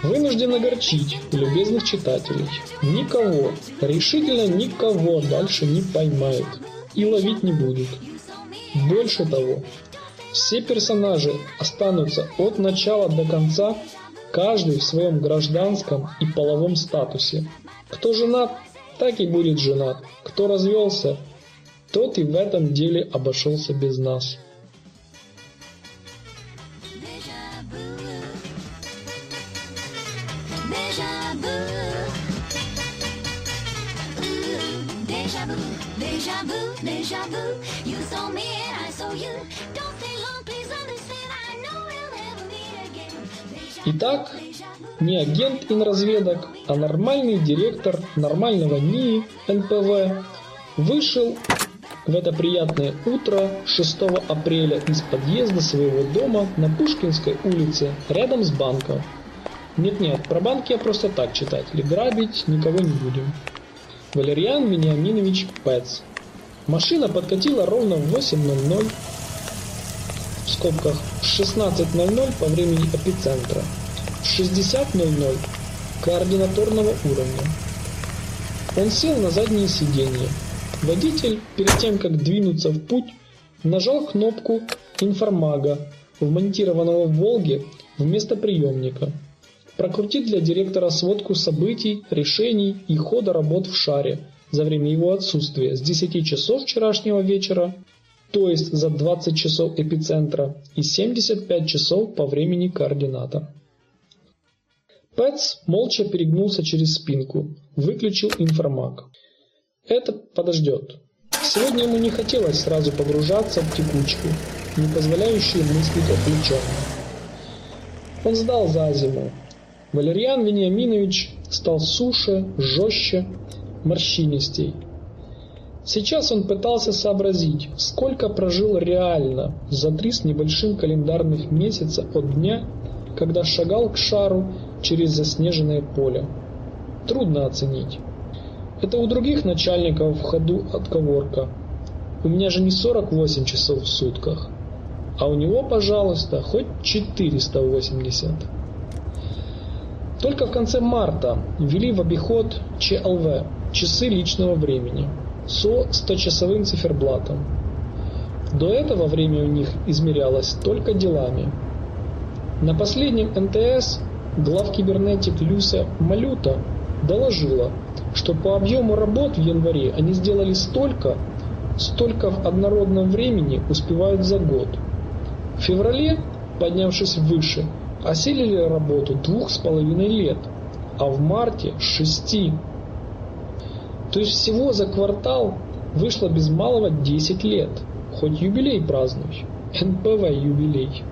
Вынужден огорчить любезных читателей. Никого, решительно никого дальше не поймают и ловить не будут. Больше того, все персонажи останутся от начала до конца каждый в своем гражданском и половом статусе. Кто женат, так и будет женат. Кто развелся, тот и в этом деле обошелся без нас. Итак, не агент инразведок, а нормальный директор нормального НИИ НПВ вышел в это приятное утро 6 апреля из подъезда своего дома на Пушкинской улице, рядом с банком. Нет-нет, про банк я просто так, читатели, грабить никого не будем. Валерьян Вениаминович Пец. Машина подкатила ровно в 8.00, в скобках 16.00 по времени эпицентра, 60.00 координаторного уровня. Он сел на заднее сиденье, Водитель, перед тем как двинуться в путь, нажал кнопку информага, вмонтированного в «Волге» вместо приемника. Прокрутить для директора сводку событий, решений и хода работ в шаре за время его отсутствия с 10 часов вчерашнего вечера, то есть за 20 часов эпицентра и 75 часов по времени координата. Пэтс молча перегнулся через спинку, выключил информаг. Это подождет. Сегодня ему не хотелось сразу погружаться в текучку, не позволяющую мыслить отвлеченно. Он сдал за зиму. Валерьян Вениаминович стал суше, жестче, морщинистей. Сейчас он пытался сообразить, сколько прожил реально за три с небольшим календарных месяца от дня, когда шагал к шару через заснеженное поле. Трудно оценить. Это у других начальников в ходу отговорка. У меня же не 48 часов в сутках. А у него, пожалуйста, хоть 480. Только в конце марта ввели в обиход ЧЛВ – часы личного времени со 100-часовым циферблатом. До этого время у них измерялось только делами. На последнем НТС главкибернетик Люся Малюта доложила – что по объему работ в январе они сделали столько, столько в однородном времени успевают за год. В феврале, поднявшись выше, осилили работу двух с половиной лет, а в марте шести. То есть всего за квартал вышло без малого 10 лет. Хоть юбилей празднуй. НПВ юбилей.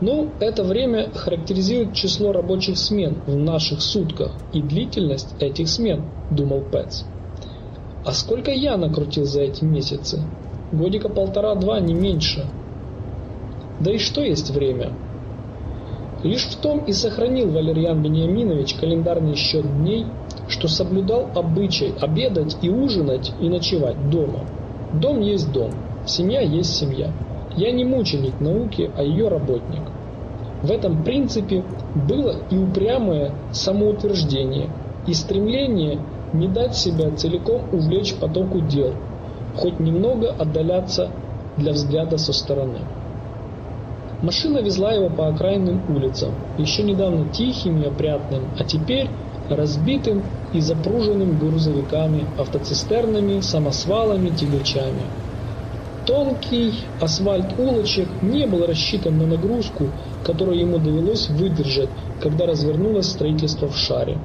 Ну, это время характеризует число рабочих смен в наших сутках и длительность этих смен, думал Пэтс. А сколько я накрутил за эти месяцы? Годика полтора-два, не меньше. Да и что есть время? Лишь в том и сохранил Валерьян Бениаминович календарный счет дней, что соблюдал обычай обедать и ужинать и ночевать дома. Дом есть дом, семья есть семья. Я не мученик науки, а ее работник. В этом принципе было и упрямое самоутверждение, и стремление не дать себя целиком увлечь потоку дел, хоть немного отдаляться для взгляда со стороны. Машина везла его по окраинным улицам, еще недавно тихим и опрятным, а теперь разбитым и запруженным грузовиками, автоцистернами, самосвалами, тягачами. Тонкий асфальт улочек не был рассчитан на нагрузку, которую ему довелось выдержать, когда развернулось строительство в шаре.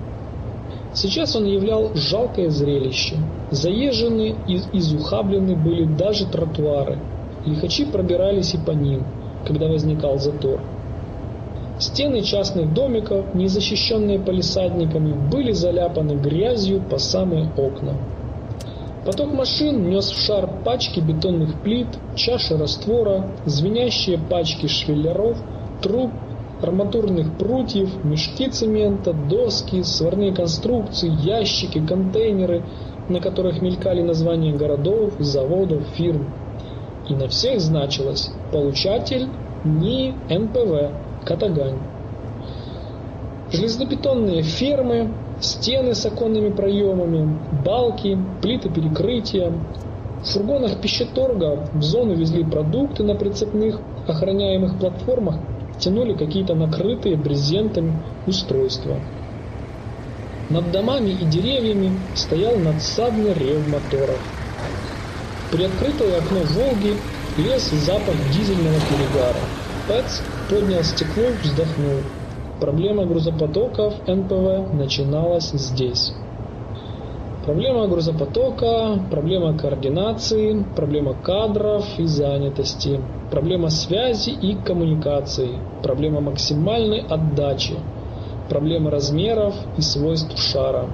Сейчас он являл жалкое зрелище. Заезжены и изухаблены были даже тротуары. Лихачи пробирались и по ним, когда возникал затор. Стены частных домиков, не защищенные палисадниками, были заляпаны грязью по самые окна. Поток машин нес в шар пачки бетонных плит, чаши раствора, звенящие пачки швеллеров, труб, арматурных прутьев, мешки цемента, доски, сварные конструкции, ящики, контейнеры, на которых мелькали названия городов, заводов, фирм. И на всех значилось «Получатель НИ НПВ Катагань». Железнобетонные фермы, стены с оконными проемами, балки, плиты перекрытия. В фургонах пищеторга в зону везли продукты на прицепных охраняемых платформах стянули какие-то накрытые брезентами устройства. Над домами и деревьями стоял надсадный рев моторов. Приоткрытое окно «Волги» лез запах дизельного перегара. Пэтс поднял стекло, вздохнул. Проблема грузопотока в НПВ начиналась здесь. Проблема грузопотока, проблема координации, проблема кадров и занятости, проблема связи и коммуникации, проблема максимальной отдачи, проблема размеров и свойств шара.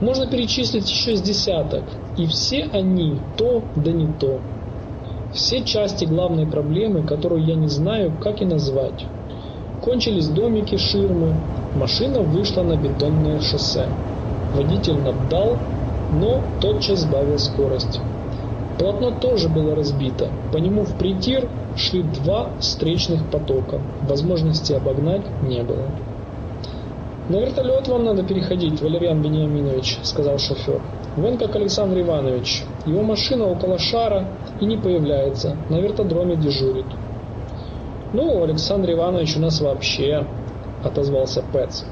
Можно перечислить еще с десяток, и все они то да не то. Все части главной проблемы, которую я не знаю, как и назвать. Кончились домики, ширмы, машина вышла на бетонное шоссе. Водитель наддал, но тотчас сбавил скорость. Полотно тоже было разбито. По нему в притир шли два встречных потока. Возможности обогнать не было. «На вертолет вам надо переходить, Валериан Вениаминович», — сказал шофер. «Вон как Александр Иванович. Его машина около шара и не появляется. На вертодроме дежурит». «Ну, Александр Иванович у нас вообще», — отозвался Пэтс.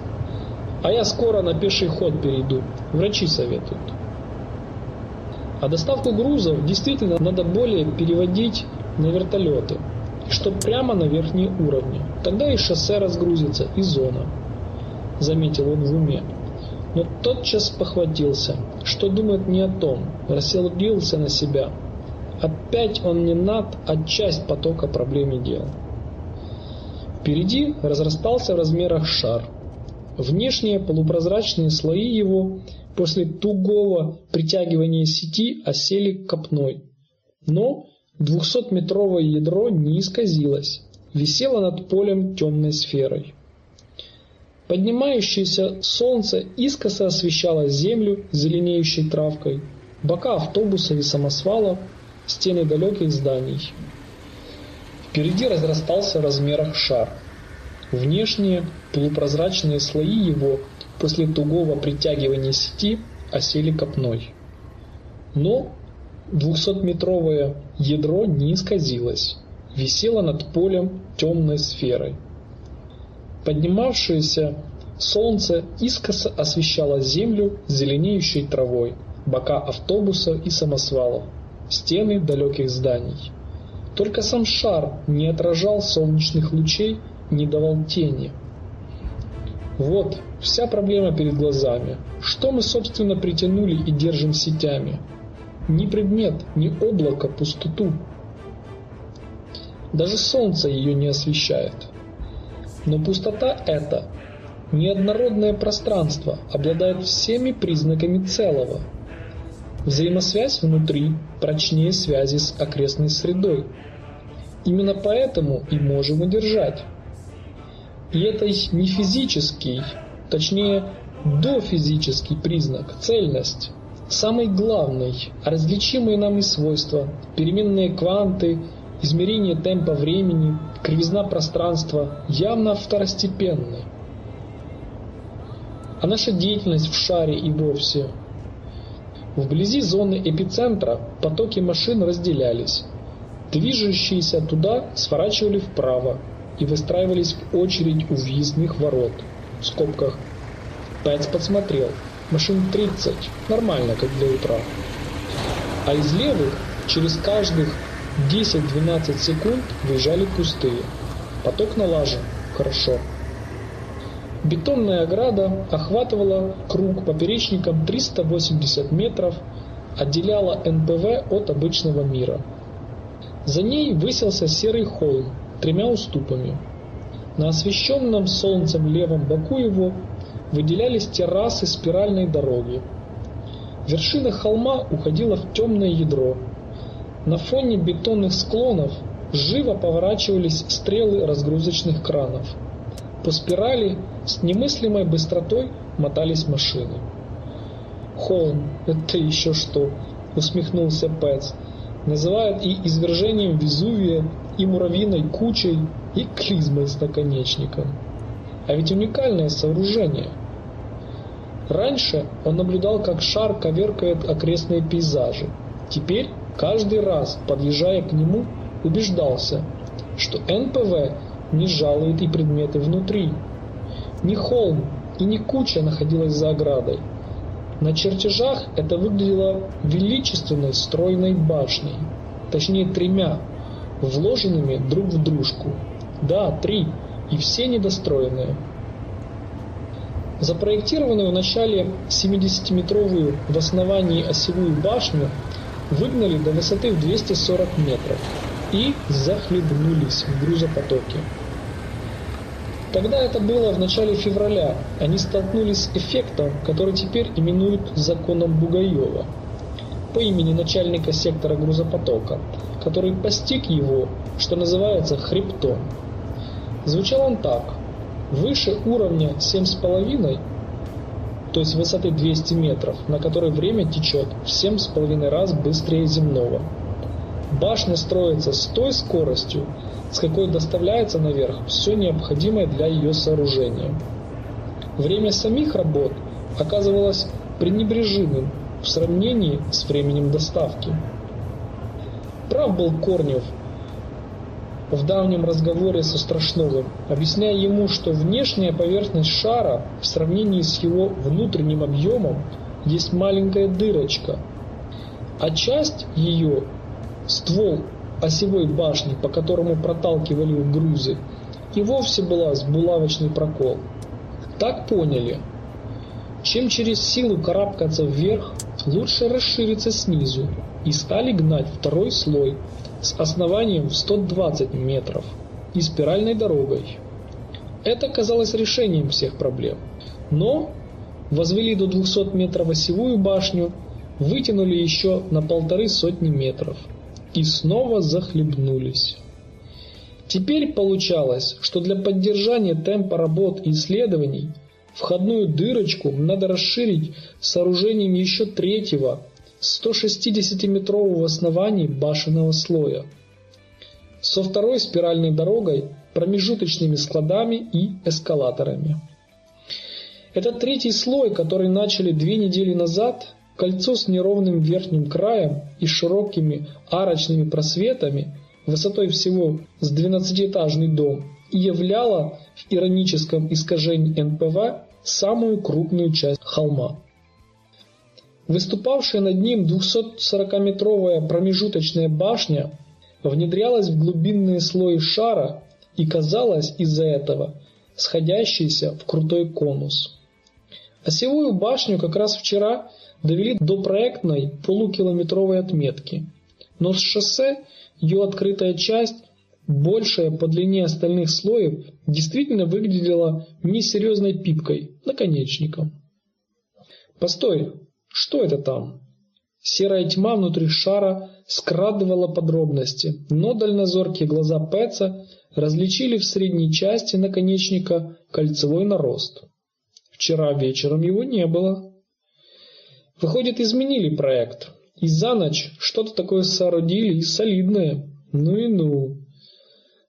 А я скоро на пеший ход перейду. Врачи советуют. А доставку грузов действительно надо более переводить на вертолеты, чтобы прямо на верхние уровни. Тогда и шоссе разгрузится, и зона. Заметил он в уме. Но тотчас похватился, что думает не о том, рассердился на себя. Опять он не над, а часть потока проблем дел. Впереди разрастался в размерах шар – Внешние полупрозрачные слои его после тугого притягивания сети осели копной. Но 200-метровое ядро не исказилось, висело над полем темной сферой. Поднимающееся солнце искоса освещало землю зеленеющей травкой, бока автобусов и самосвалов, стены далеких зданий. Впереди разрастался в размерах шар – Внешние полупрозрачные слои его после тугого притягивания сети осели копной. Но 200-метровое ядро не исказилось, висело над полем темной сферой. Поднимавшееся солнце искоса освещало землю зеленеющей травой, бока автобуса и самосвалов, стены далеких зданий. Только сам шар не отражал солнечных лучей не давал тени. Вот, вся проблема перед глазами. Что мы, собственно, притянули и держим сетями? Ни предмет, ни облако, пустоту. Даже солнце ее не освещает. Но пустота эта, неоднородное пространство, обладает всеми признаками целого. Взаимосвязь внутри прочнее связи с окрестной средой. Именно поэтому и можем удержать. И это не физический, точнее дофизический признак, цельность. Самый главный, различимые нами свойства, переменные кванты, измерение темпа времени, кривизна пространства явно второстепенны. А наша деятельность в шаре и вовсе. Вблизи зоны эпицентра потоки машин разделялись. Движущиеся туда сворачивали вправо, и выстраивались в очередь у въездных ворот. В скобках. Пэтс подсмотрел. Машин 30. Нормально, как для утра. А из левых через каждых 10-12 секунд выезжали пустые. Поток налажен. Хорошо. Бетонная ограда охватывала круг поперечником 380 метров, отделяла НПВ от обычного мира. За ней высился серый холм, тремя уступами. На освещенном солнцем левом боку его выделялись террасы спиральной дороги. Вершина холма уходила в темное ядро. На фоне бетонных склонов живо поворачивались стрелы разгрузочных кранов. По спирали с немыслимой быстротой мотались машины. «Холм, это еще что?» — усмехнулся Пэтс. «Называют и извержением Везувия, и муравьиной кучей, и клизмой с наконечником. А ведь уникальное сооружение. Раньше он наблюдал, как шар коверкает окрестные пейзажи. Теперь, каждый раз, подъезжая к нему, убеждался, что НПВ не жалует и предметы внутри. Ни холм и ни куча находилась за оградой. На чертежах это выглядело величественной стройной башней, точнее тремя, вложенными друг в дружку. Да, три, и все недостроенные. Запроектированную в начале 70-метровую в основании осевую башню выгнали до высоты в 240 метров и захлебнулись в грузопотоке. Тогда это было в начале февраля. Они столкнулись с эффектом, который теперь именуют законом Бугаева по имени начальника сектора грузопотока, который постиг его, что называется, хребтом. Звучал он так. Выше уровня 7,5, то есть высоты 200 метров, на которой время течет в 7,5 раз быстрее земного. Башня строится с той скоростью, с какой доставляется наверх все необходимое для ее сооружения. Время самих работ оказывалось пренебрежимым в сравнении с временем доставки. Прав был Корнев в давнем разговоре со Страшновым, объясняя ему, что внешняя поверхность шара в сравнении с его внутренним объемом есть маленькая дырочка, а часть ее, ствол осевой башни, по которому проталкивали грузы, и вовсе была с булавочный прокол. Так поняли. Чем через силу карабкаться вверх, лучше расшириться снизу, и стали гнать второй слой с основанием в 120 метров и спиральной дорогой. Это казалось решением всех проблем. Но возвели до 200 метров осевую башню, вытянули еще на полторы сотни метров – и снова захлебнулись. Теперь получалось, что для поддержания темпа работ и исследований входную дырочку надо расширить сооружением еще третьего 160-метрового основания башенного слоя. Со второй спиральной дорогой, промежуточными складами и эскалаторами. Этот третий слой, который начали две недели назад, Кольцо с неровным верхним краем и широкими арочными просветами, высотой всего с двенадцатиэтажный дом, являло в ироническом искажении НПВ самую крупную часть холма. Выступавшая над ним 240-метровая промежуточная башня внедрялась в глубинные слои шара и казалась из-за этого сходящейся в крутой конус. Осевую башню как раз вчера довели до проектной полукилометровой отметки. Но с шоссе ее открытая часть, большая по длине остальных слоев, действительно выглядела несерьезной пипкой, наконечником. Постой, что это там? Серая тьма внутри шара скрадывала подробности, но дальнозоркие глаза Пэтса различили в средней части наконечника кольцевой нарост. Вчера вечером его не было. Выходит, изменили проект. И за ночь что-то такое соорудили и солидное. Ну и ну.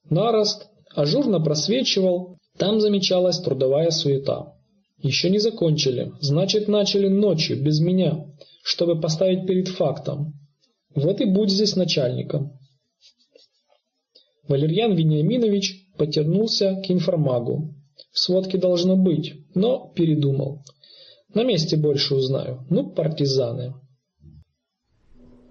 Нарост ажурно просвечивал, там замечалась трудовая суета. Еще не закончили, значит начали ночью, без меня, чтобы поставить перед фактом. Вот и будь здесь начальником. Валерьян Вениаминович потернулся к информагу. В сводке должно быть, но передумал. На месте больше узнаю. Ну, партизаны.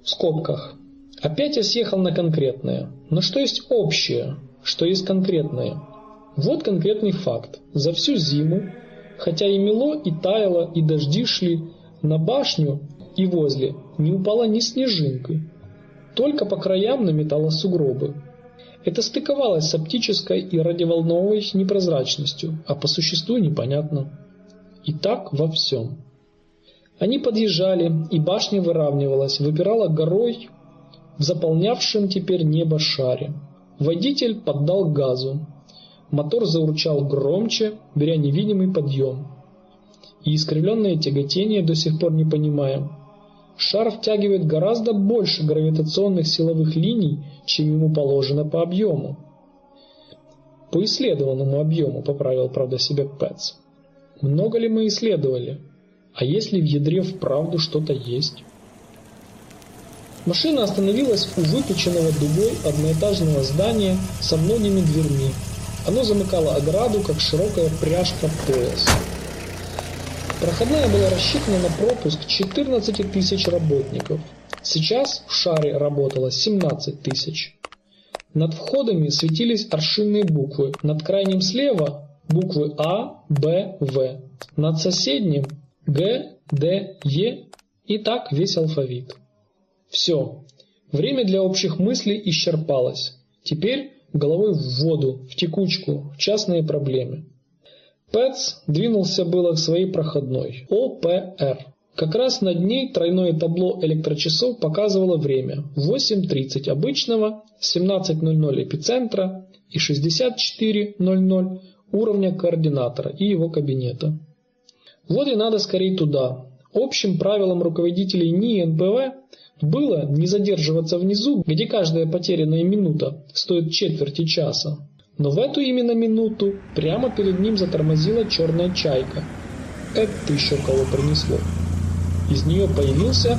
В скобках. Опять я съехал на конкретное. Но что есть общее? Что есть конкретное? Вот конкретный факт. За всю зиму, хотя и мело, и таяло, и дожди шли, на башню и возле не упала ни снежинкой. Только по краям наметало сугробы. Это стыковалось с оптической и радиоволновой непрозрачностью, а по существу непонятно. И так во всем. Они подъезжали, и башня выравнивалась, выпирала горой в заполнявшем теперь небо шаре. Водитель поддал газу. Мотор заурчал громче, беря невидимый подъем. И искривленное тяготение до сих пор не понимаем. Шар втягивает гораздо больше гравитационных силовых линий, чем ему положено по объему. По исследованному объему, поправил, правда, себе Пэтс. Много ли мы исследовали? А если в ядре вправду что-то есть? Машина остановилась у выпеченного дугой одноэтажного здания со многими дверьми, Оно замыкало ограду, как широкая пряжка пояс. Проходная была рассчитана на пропуск 14 тысяч работников. Сейчас в шаре работало 17 тысяч. Над входами светились аршинные буквы. Над крайним слева буквы А, Б, В. Над соседним Г, Д, Е и так весь алфавит. Все. Время для общих мыслей исчерпалось. Теперь головой в воду, в текучку, в частные проблемы. Пэтс двинулся было к своей проходной. ОПР. Как раз над ней тройное табло электрочасов показывало время 8.30 обычного, 17.00 эпицентра и 64.00 уровня координатора и его кабинета. Вот и надо скорее туда. Общим правилом руководителей НИИ НПВ было не задерживаться внизу, где каждая потерянная минута стоит четверти часа. Но в эту именно минуту прямо перед ним затормозила черная чайка. Это еще кого принесло. Из нее появился,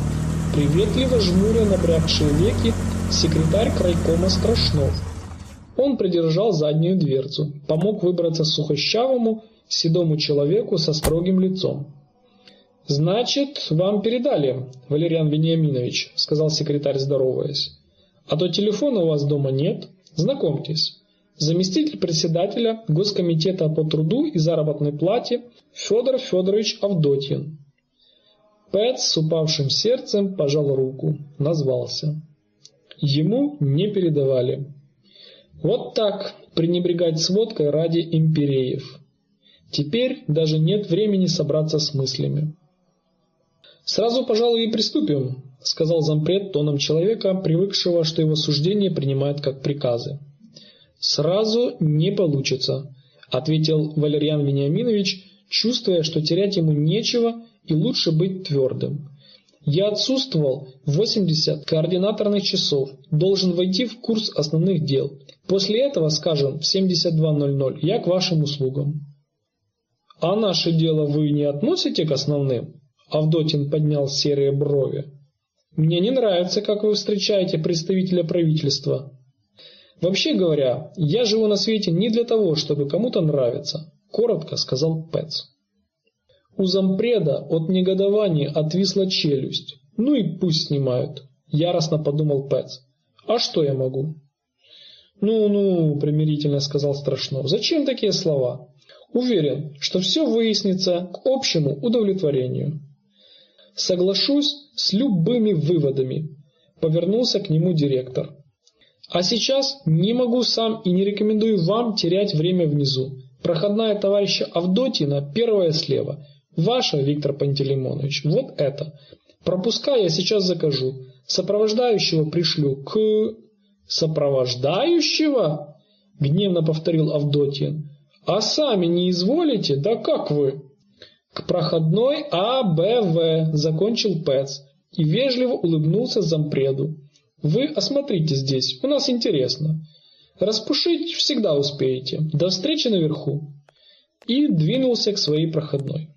приветливо жмуря набрякшие веки, секретарь крайкома Страшнов. Он придержал заднюю дверцу, помог выбраться сухощавому, седому человеку со строгим лицом. «Значит, вам передали, Валериан Вениаминович», — сказал секретарь, здороваясь. «А то телефона у вас дома нет. Знакомьтесь. Заместитель председателя Госкомитета по труду и заработной плате Федор Федорович Авдотьин». Пэт с упавшим сердцем пожал руку, назвался. Ему не передавали. Вот так пренебрегать сводкой ради империев. Теперь даже нет времени собраться с мыслями. «Сразу, пожалуй, и приступим», — сказал зампред тоном человека, привыкшего, что его суждения принимают как приказы. «Сразу не получится», — ответил Валерьян Вениаминович, чувствуя, что терять ему нечего и лучше быть твердым. «Я отсутствовал 80 координаторных часов, должен войти в курс основных дел. После этого, скажем, в 72.00 я к вашим услугам». «А наше дело вы не относите к основным?» Авдотин поднял серые брови. «Мне не нравится, как вы встречаете представителя правительства. Вообще говоря, я живу на свете не для того, чтобы кому-то нравиться», — коротко сказал Пэтс. У зампреда от негодования отвисла челюсть. «Ну и пусть снимают», — яростно подумал Пэтс. «А что я могу?» «Ну-ну», — примирительно сказал Страшнов, — «зачем такие слова? Уверен, что все выяснится к общему удовлетворению». Соглашусь с любыми выводами, повернулся к нему директор. А сейчас не могу сам и не рекомендую вам терять время внизу. Проходная товарища Авдотина, первая слева. Ваша, Виктор Пантелеймонович, вот это. Пропуска я сейчас закажу. Сопровождающего пришлю к... Сопровождающего? Гневно повторил Авдотин. А сами не изволите? Да как вы? К проходной АБВ закончил Пэтс и вежливо улыбнулся зампреду. Вы осмотрите здесь, у нас интересно. Распушить всегда успеете. До встречи наверху. И двинулся к своей проходной.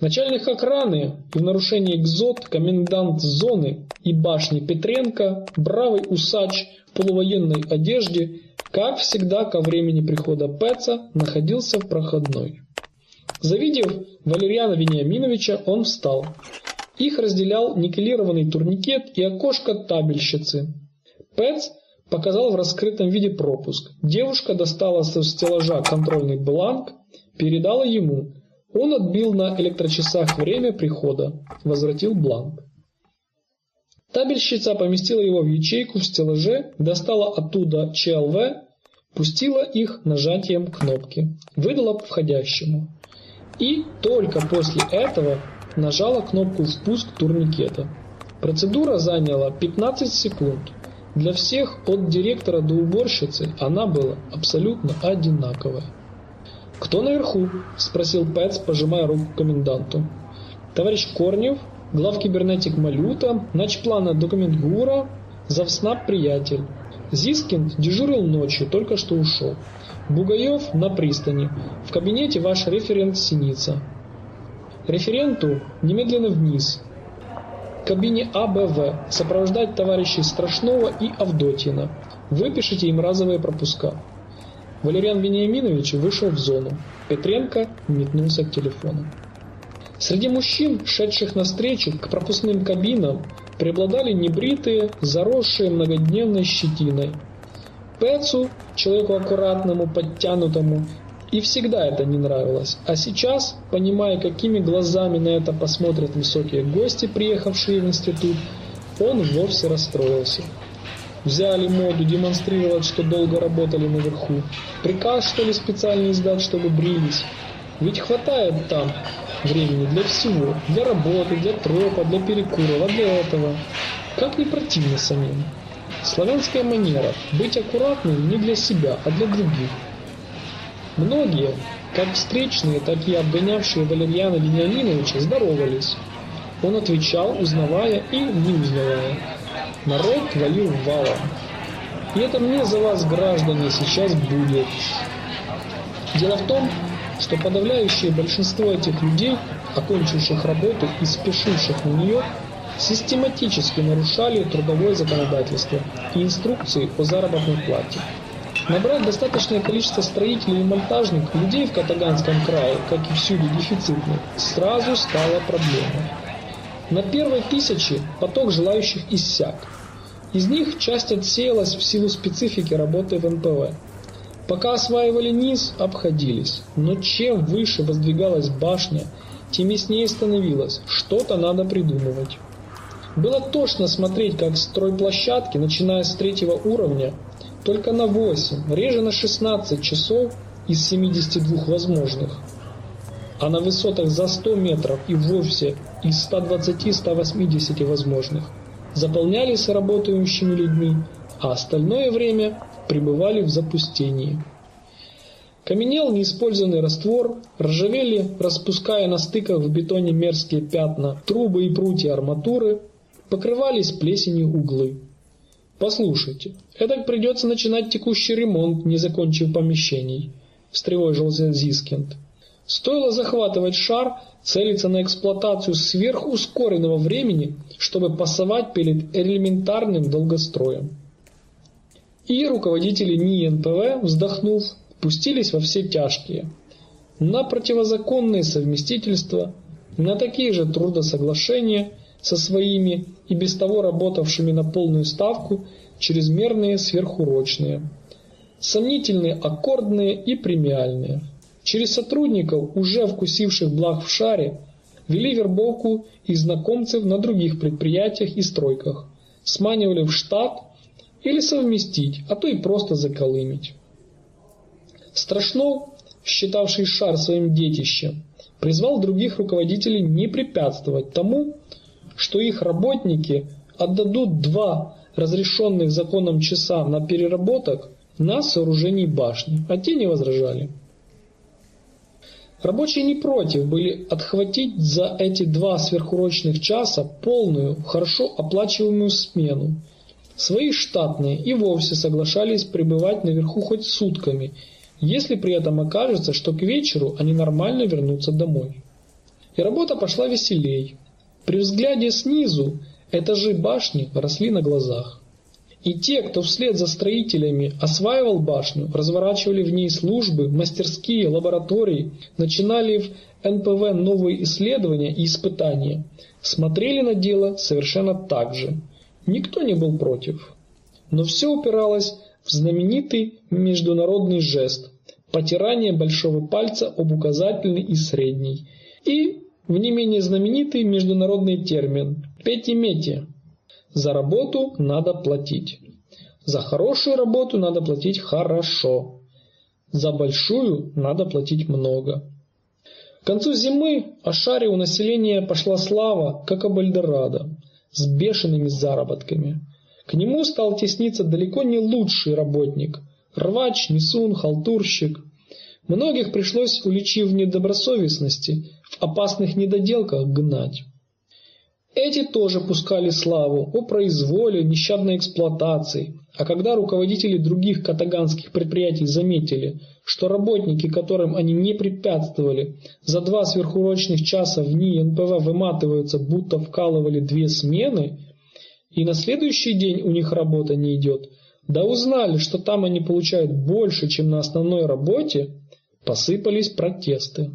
Начальник охраны и в нарушении экзот, комендант зоны и башни Петренко, бравый усач в полувоенной одежде, как всегда ко времени прихода Пэца, находился в проходной. Завидев Валерьяна Вениаминовича, он встал. Их разделял никелированный турникет и окошко табельщицы. Пэтс показал в раскрытом виде пропуск. Девушка достала со стеллажа контрольный бланк, передала ему. Он отбил на электрочасах время прихода, возвратил бланк. Табельщица поместила его в ячейку в стеллаже, достала оттуда ЧЛВ, пустила их нажатием кнопки, выдала входящему и только после этого нажала кнопку «Впуск турникета». Процедура заняла 15 секунд. Для всех, от директора до уборщицы, она была абсолютно одинаковая. «Кто наверху?» – спросил Пэтс, пожимая руку коменданту. «Товарищ Корнев, главкибернетик Малюта, начплана документ ГУРа, завснаб приятель. Зискинд дежурил ночью, только что ушел. Бугаев на пристани. В кабинете ваш референт Синица. Референту немедленно вниз. Кабине АБВ сопровождать товарищей Страшного и Авдотьина. Выпишите им разовые пропуска. Валериан Вениаминович вышел в зону. Петренко метнулся к телефону. Среди мужчин, шедших навстречу к пропускным кабинам, преобладали небритые, заросшие многодневной щетиной. Пецу, человеку аккуратному, подтянутому, и всегда это не нравилось. А сейчас, понимая, какими глазами на это посмотрят высокие гости, приехавшие в институт, он вовсе расстроился. Взяли моду демонстрировать, что долго работали наверху. Приказ, что ли, специально издать, чтобы брились. Ведь хватает там времени для всего. Для работы, для тропа, для перекуров, для этого. Как не противно самим. Славянская манера – быть аккуратным не для себя, а для других. Многие, как встречные, так и обгонявшие Валерьяна Вениаминовича, здоровались. Он отвечал, узнавая и не узнавая. Народ валил валом. И это мне за вас, граждане, сейчас будет. Дело в том, что подавляющее большинство этих людей, окончивших работу и спешивших на нее, систематически нарушали трудовое законодательство и инструкции по заработной плате. Набрать достаточное количество строителей и монтажников, людей в Катаганском крае, как и всюду дефицитных, сразу стало проблемой. На первой тысячи поток желающих иссяк. Из них часть отсеялась в силу специфики работы в НПВ. Пока осваивали низ, обходились. Но чем выше воздвигалась башня, тем яснее становилось, что-то надо придумывать. Было тошно смотреть, как стройплощадки, начиная с третьего уровня, только на 8, реже на 16 часов из 72 возможных. А на высотах за 100 метров и вовсе из 120-180 возможных заполнялись работающими людьми, а остальное время пребывали в запустении. Каменел неиспользованный раствор, ржавели, распуская на стыках в бетоне мерзкие пятна, трубы и прутья арматуры, покрывались плесенью углы. «Послушайте, это придется начинать текущий ремонт, не закончив помещений», – встревожился Зискинд. Стоило захватывать шар, целиться на эксплуатацию сверхускоренного времени, чтобы пасовать перед элементарным долгостроем. И руководители НИИ НПВ, вздохнув, пустились во все тяжкие. На противозаконные совместительства, на такие же трудосоглашения со своими и без того работавшими на полную ставку чрезмерные сверхурочные, сомнительные аккордные и премиальные. Через сотрудников, уже вкусивших благ в шаре, вели вербовку и знакомцев на других предприятиях и стройках, сманивали в штат или совместить, а то и просто заколымить. Страшнов, считавший шар своим детищем, призвал других руководителей не препятствовать тому, что их работники отдадут два разрешенных законом часа на переработок на сооружении башни, а те не возражали. Рабочие не против были отхватить за эти два сверхурочных часа полную, хорошо оплачиваемую смену. Свои штатные и вовсе соглашались пребывать наверху хоть сутками, если при этом окажется, что к вечеру они нормально вернутся домой. И работа пошла веселей. При взгляде снизу этажи башни росли на глазах. И те, кто вслед за строителями осваивал башню, разворачивали в ней службы, мастерские, лаборатории, начинали в НПВ новые исследования и испытания, смотрели на дело совершенно так же. Никто не был против. Но все упиралось в знаменитый международный жест – потирание большого пальца об указательный и средний, и в не менее знаменитый международный термин «петиметия». За работу надо платить. За хорошую работу надо платить хорошо. За большую надо платить много. К концу зимы о шаре у населения пошла слава, как об Эльдорадо, с бешеными заработками. К нему стал тесниться далеко не лучший работник – рвач, несун, халтурщик. Многих пришлось, уличив в недобросовестности, в опасных недоделках гнать. Эти тоже пускали славу о произволе, нещадной эксплуатации, а когда руководители других катаганских предприятий заметили, что работники, которым они не препятствовали, за два сверхурочных часа в НИИ НПВ выматываются, будто вкалывали две смены, и на следующий день у них работа не идет, да узнали, что там они получают больше, чем на основной работе, посыпались протесты.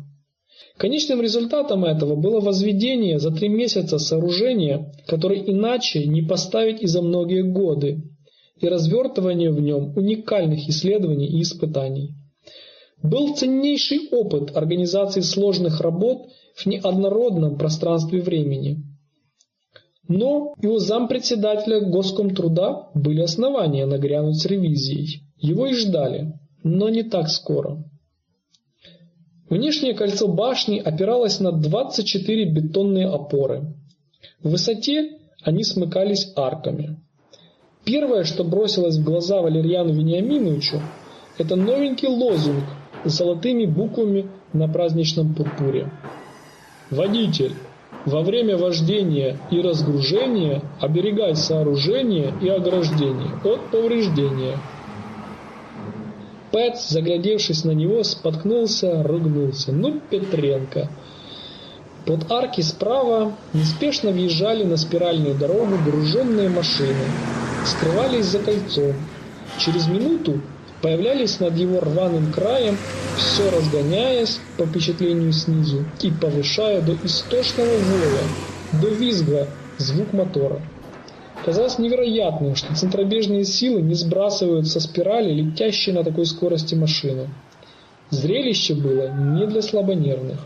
Конечным результатом этого было возведение за три месяца сооружения, которое иначе не поставить и за многие годы, и развертывание в нем уникальных исследований и испытаний. Был ценнейший опыт организации сложных работ в неоднородном пространстве времени. Но и у зампредседателя Госкомтруда были основания нагрянуть с ревизией. Его и ждали, но не так скоро. Внешнее кольцо башни опиралось на 24 бетонные опоры. В высоте они смыкались арками. Первое, что бросилось в глаза Валерьяну Вениаминовичу, это новенький лозунг с золотыми буквами на праздничном пурпуре. Водитель, во время вождения и разгружения оберегай сооружение и ограждение от повреждения. Пэтс, заглядевшись на него, споткнулся, ругнулся. «Ну, Петренко!» Под арки справа неспешно въезжали на спиральную дорогу груженные машины, скрывались за кольцом. Через минуту появлялись над его рваным краем, все разгоняясь по впечатлению снизу и повышая до истошного воя, до визга звук мотора. Казалось невероятным, что центробежные силы не сбрасывают со спирали летящие на такой скорости машины. Зрелище было не для слабонервных.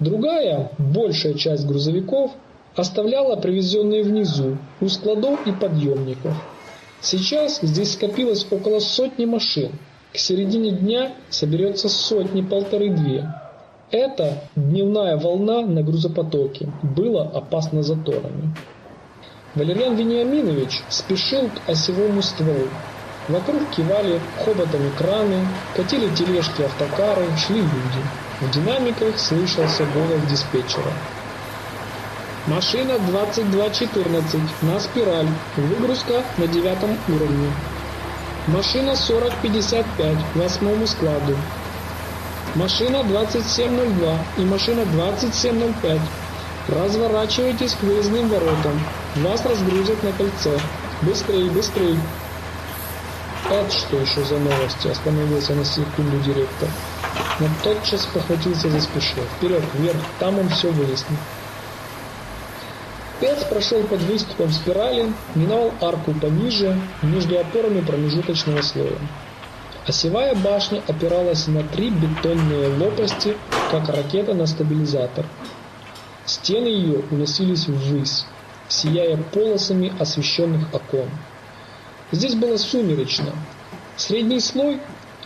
Другая, большая часть грузовиков оставляла привезенные внизу, у складов и подъемников. Сейчас здесь скопилось около сотни машин. К середине дня соберется сотни-полторы-две. Это дневная волна на грузопотоке. Было опасно заторами. Валерьян Вениаминович спешил к осевому стволу. Вокруг кивали хоботами краны, катили тележки автокары, шли люди. В динамиках слышался голос диспетчера. Машина 2214 на спираль, выгрузка на девятом уровне. Машина 4055 восьмому складу. Машина 2702 и машина 2705 Разворачивайтесь к выездным воротам. Вас разгрузят на кольце. Быстрей, быстрей. Это что еще за новости? Остановился на секунду директор. Но тотчас похватился за спешил. Вперед, вверх, там он все выяснит. Пец прошел под выступом спирали, миновал арку пониже, между опорами промежуточного слоя. Осевая башня опиралась на три бетонные лопасти, как ракета на стабилизатор – Стены ее уносились ввысь, сияя полосами освещенных окон. Здесь было сумеречно. Средний слой,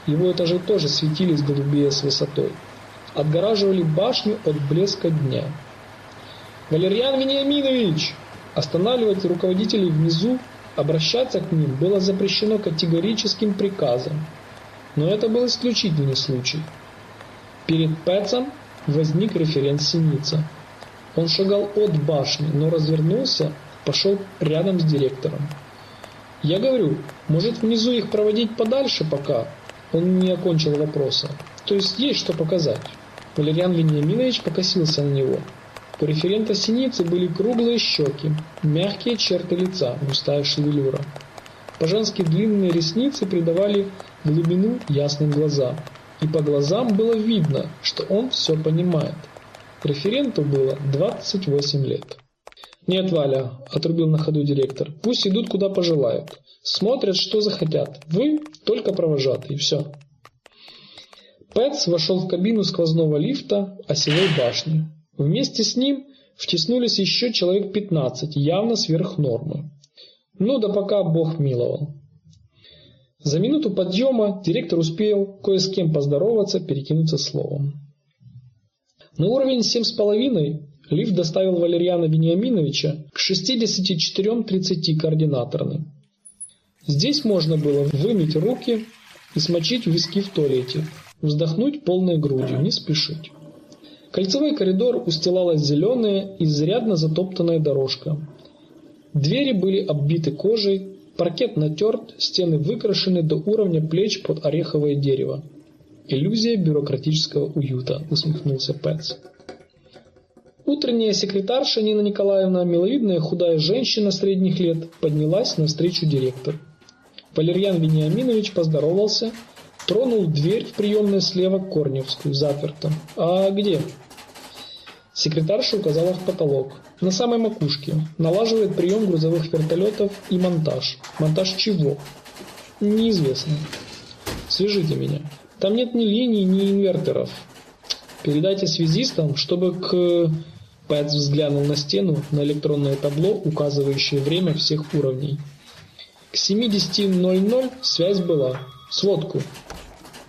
его этажи тоже светились голубее с высотой, отгораживали башню от блеска дня. «Валерьян Вениаминович!» Останавливать руководителей внизу, обращаться к ним было запрещено категорическим приказом. Но это был исключительный случай. Перед Пэтсом возник референт Синица. Он шагал от башни, но развернулся, пошел рядом с директором. Я говорю, может внизу их проводить подальше пока? Он не окончил вопроса. То есть есть что показать. Валериан Вениаминович покосился на него. У референта синицы были круглые щеки, мягкие черты лица, густая шевелюра. По-женски длинные ресницы придавали глубину ясным глазам. И по глазам было видно, что он все понимает. Референту было 28 лет. «Нет, Валя», – отрубил на ходу директор, – «пусть идут куда пожелают. Смотрят, что захотят. Вы только провожатый, и все». Пэтс вошел в кабину сквозного лифта осевой башни. Вместе с ним втиснулись еще человек 15, явно сверх нормы. Ну да пока Бог миловал. За минуту подъема директор успел кое с кем поздороваться, перекинуться словом. На уровень 7,5 лифт доставил Валерьяна Вениаминовича к 64-30 координаторным. Здесь можно было вымыть руки и смочить виски в туалете, вздохнуть полной грудью, не спешить. Кольцевой коридор устилалась зеленая, изрядно затоптанная дорожка. Двери были оббиты кожей, паркет натерт, стены выкрашены до уровня плеч под ореховое дерево. «Иллюзия бюрократического уюта», — усмехнулся Пэтс. Утренняя секретарша Нина Николаевна, миловидная худая женщина средних лет, поднялась навстречу директору. Валерьян Вениаминович поздоровался, тронул дверь в приемную слева Корневскую, заперто. «А где?» Секретарша указала в потолок. На самой макушке. Налаживает прием грузовых вертолетов и монтаж. Монтаж чего? Неизвестно. Свяжите меня. Там нет ни линий, ни инверторов. Передайте связистам, чтобы к Пэтс взглянул на стену, на электронное табло, указывающее время всех уровней. К 70.00 связь была. Сводку.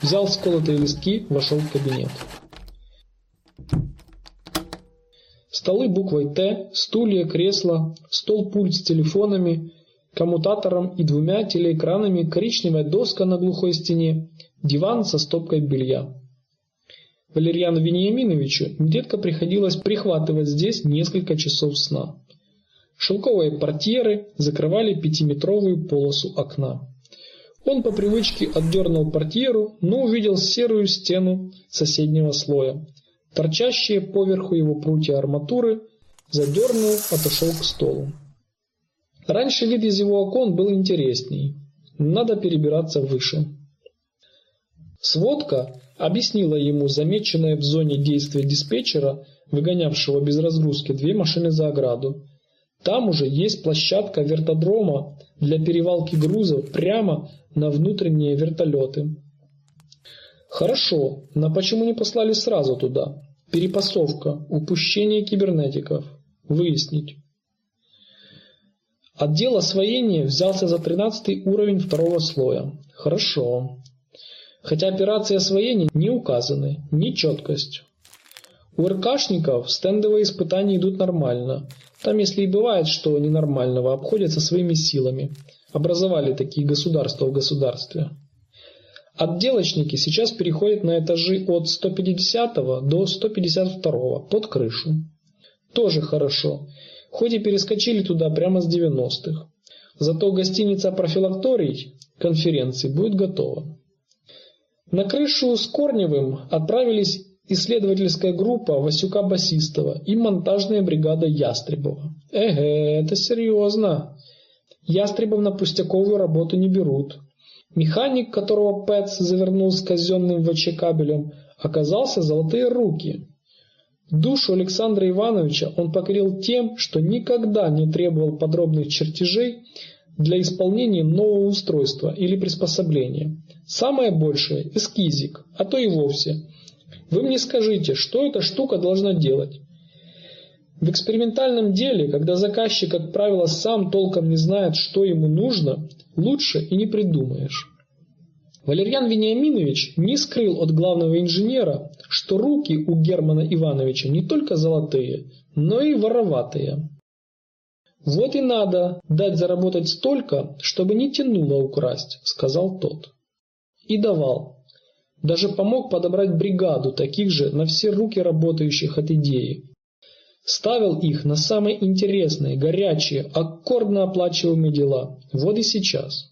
Взял сколотые листки, вошел в кабинет. Столы буквой «Т», стулья, кресла, стол-пульт с телефонами, коммутатором и двумя телеэкранами, коричневая доска на глухой стене, диван со стопкой белья. Валерьяну Вениаминовичу нередко приходилось прихватывать здесь несколько часов сна. Шелковые портьеры закрывали пятиметровую полосу окна. Он по привычке отдернул портьеру, но увидел серую стену соседнего слоя. Торчащие поверху его прутья арматуры, задернул, отошел к столу. Раньше вид из его окон был интересней. Надо перебираться выше. Сводка объяснила ему замеченное в зоне действия диспетчера, выгонявшего без разгрузки две машины за ограду. Там уже есть площадка вертодрома для перевалки грузов прямо на внутренние вертолеты. Хорошо, но почему не послали сразу туда? Перепасовка, упущение кибернетиков. Выяснить. Отдел освоения взялся за 13 уровень второго слоя. Хорошо хотя операции освоения не указаны, ни четкость. У РКшников стендовые испытания идут нормально. Там, если и бывает, что ненормального, обходятся своими силами. Образовали такие государства в государстве. Отделочники сейчас переходят на этажи от 150 до 152 под крышу. Тоже хорошо. Хоть и перескочили туда прямо с 90-х. Зато гостиница профилакторий конференции будет готова. На крышу с Корневым отправились исследовательская группа Васюка Басистова и монтажная бригада Ястребова. Эге, это серьезно. Ястребов на пустяковую работу не берут. Механик, которого Пэтс завернул с казенным ВЧ кабелем, оказался золотые руки. Душу Александра Ивановича он покорил тем, что никогда не требовал подробных чертежей для исполнения нового устройства или приспособления. Самое большее – эскизик, а то и вовсе. Вы мне скажите, что эта штука должна делать? В экспериментальном деле, когда заказчик, как правило, сам толком не знает, что ему нужно, лучше и не придумаешь. Валерьян Вениаминович не скрыл от главного инженера, что руки у Германа Ивановича не только золотые, но и вороватые. «Вот и надо дать заработать столько, чтобы не тянуло украсть», — сказал тот и давал. Даже помог подобрать бригаду таких же на все руки работающих от идеи. Ставил их на самые интересные, горячие, аккордно оплачиваемые дела. Вот и сейчас.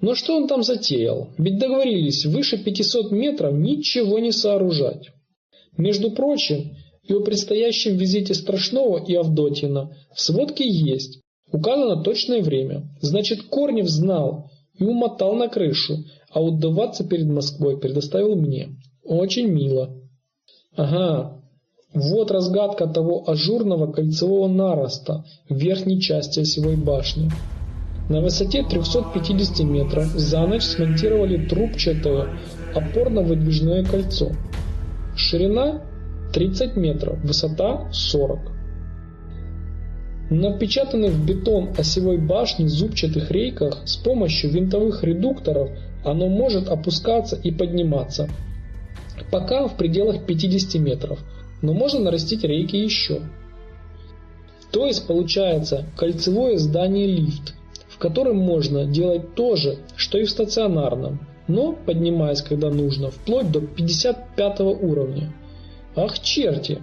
Но что он там затеял? Ведь договорились выше 500 метров ничего не сооружать. Между прочим, и о предстоящем визите Страшного и Авдотина в сводке есть. Указано точное время. Значит, Корнев знал и умотал на крышу, а отдаваться перед Москвой предоставил мне. Очень мило. Ага, вот разгадка того ажурного кольцевого нароста в верхней части осевой башни. На высоте 350 метров за ночь смонтировали трубчатое опорно-выдвижное кольцо. Ширина 30 метров, высота 40. На впечатанных в бетон осевой башни зубчатых рейках с помощью винтовых редукторов оно может опускаться и подниматься, пока в пределах 50 метров, но можно нарастить рейки еще. То есть получается кольцевое здание-лифт, в котором можно делать то же, что и в стационарном, но поднимаясь когда нужно, вплоть до 55 уровня. Ах черти!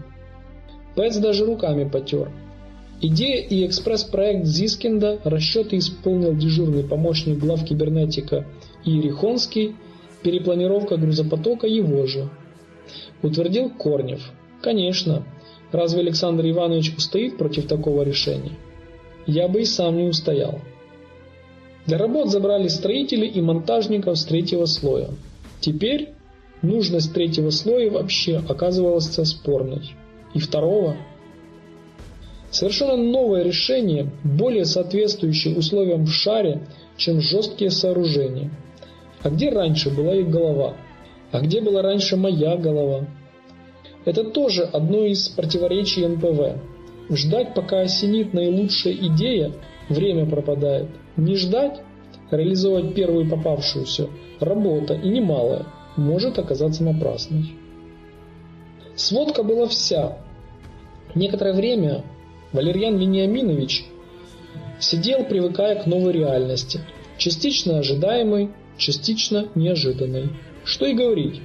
Пэтс даже руками потер. Идея и экспресс-проект Зискинда расчеты исполнил дежурный помощник глав кибернетика Иерихонский, перепланировка грузопотока его же. Утвердил Корнев. Конечно, Разве Александр Иванович устоит против такого решения? Я бы и сам не устоял. Для работ забрали строителей и монтажников с третьего слоя. Теперь нужность третьего слоя вообще оказывалась спорной. И второго – Совершенно новое решение, более соответствующее условиям в шаре, чем жесткие сооружения. А где раньше была их голова? А где была раньше моя голова? Это тоже одно из противоречий НПВ. Ждать, пока осенит наилучшая идея, время пропадает. Не ждать, реализовать первую попавшуюся, работа, и немалая, может оказаться напрасной. Сводка была вся. Некоторое время Валерьян Вениаминович сидел, привыкая к новой реальности, частично ожидаемой, частично неожиданной. Что и говорить,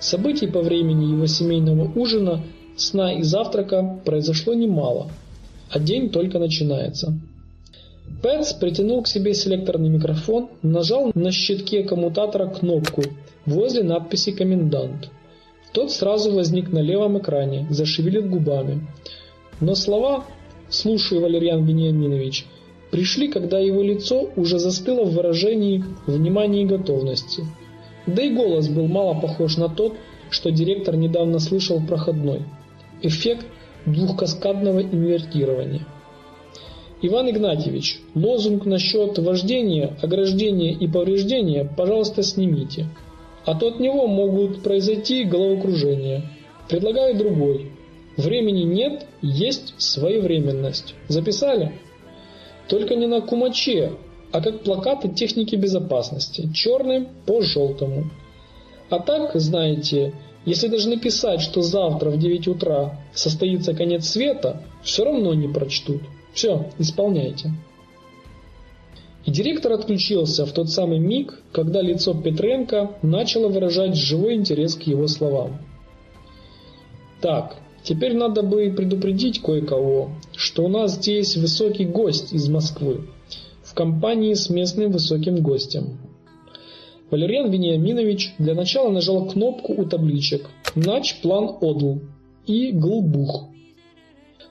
событий по времени его семейного ужина, сна и завтрака произошло немало, а день только начинается. Пэтс притянул к себе селекторный микрофон, нажал на щитке коммутатора кнопку возле надписи «Комендант». Тот сразу возник на левом экране, зашевелил губами. Но слова «Слушаю, Валерьян Вениаминович», пришли, когда его лицо уже застыло в выражении внимания и готовности. Да и голос был мало похож на тот, что директор недавно слышал в проходной. Эффект двухкаскадного инвертирования. Иван Игнатьевич, лозунг насчет вождения, ограждения и повреждения, пожалуйста, снимите. А то от него могут произойти головокружения. Предлагаю другой. Времени нет, есть своевременность. Записали? Только не на кумаче, а как плакаты техники безопасности. Черным по желтому. А так, знаете, если даже написать, что завтра в 9 утра состоится конец света, все равно не прочтут. Все, исполняйте. И директор отключился в тот самый миг, когда лицо Петренко начало выражать живой интерес к его словам. Так, Теперь надо бы предупредить кое-кого, что у нас здесь высокий гость из Москвы, в компании с местным высоким гостем. Валериан Вениаминович для начала нажал кнопку у табличек «Нач план одл» и «Глбух».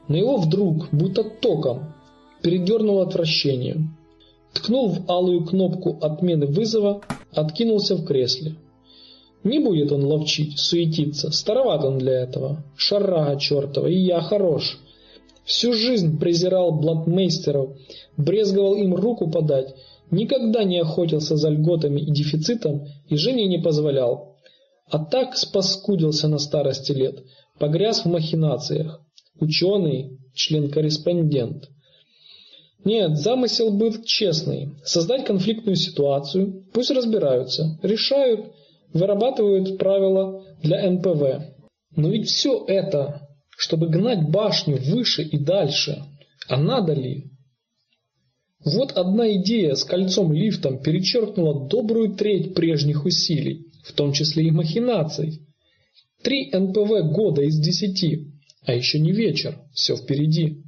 Но его вдруг, будто током, передернуло отвращение. Ткнул в алую кнопку отмены вызова, откинулся в кресле. Не будет он ловчить, суетиться, староват он для этого. Шарага чертова, и я хорош. Всю жизнь презирал блатмейстеров, брезговал им руку подать, никогда не охотился за льготами и дефицитом и жене не позволял. А так спаскудился на старости лет, погряз в махинациях. Ученый, член-корреспондент. Нет, замысел был честный. Создать конфликтную ситуацию, пусть разбираются, решают, вырабатывают правила для НПВ. Но ведь все это, чтобы гнать башню выше и дальше, а надо ли? Вот одна идея с кольцом-лифтом перечеркнула добрую треть прежних усилий, в том числе и махинаций. Три НПВ года из десяти, а еще не вечер, все впереди.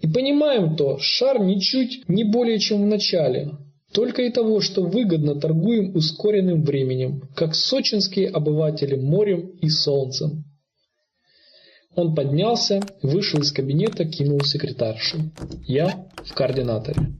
И понимаем то, шар ничуть не более чем в начале, только и того, что выгодно торгуем ускоренным временем, как сочинские обыватели морем и солнцем. Он поднялся, вышел из кабинета, кинул секретаршу. Я в координаторе.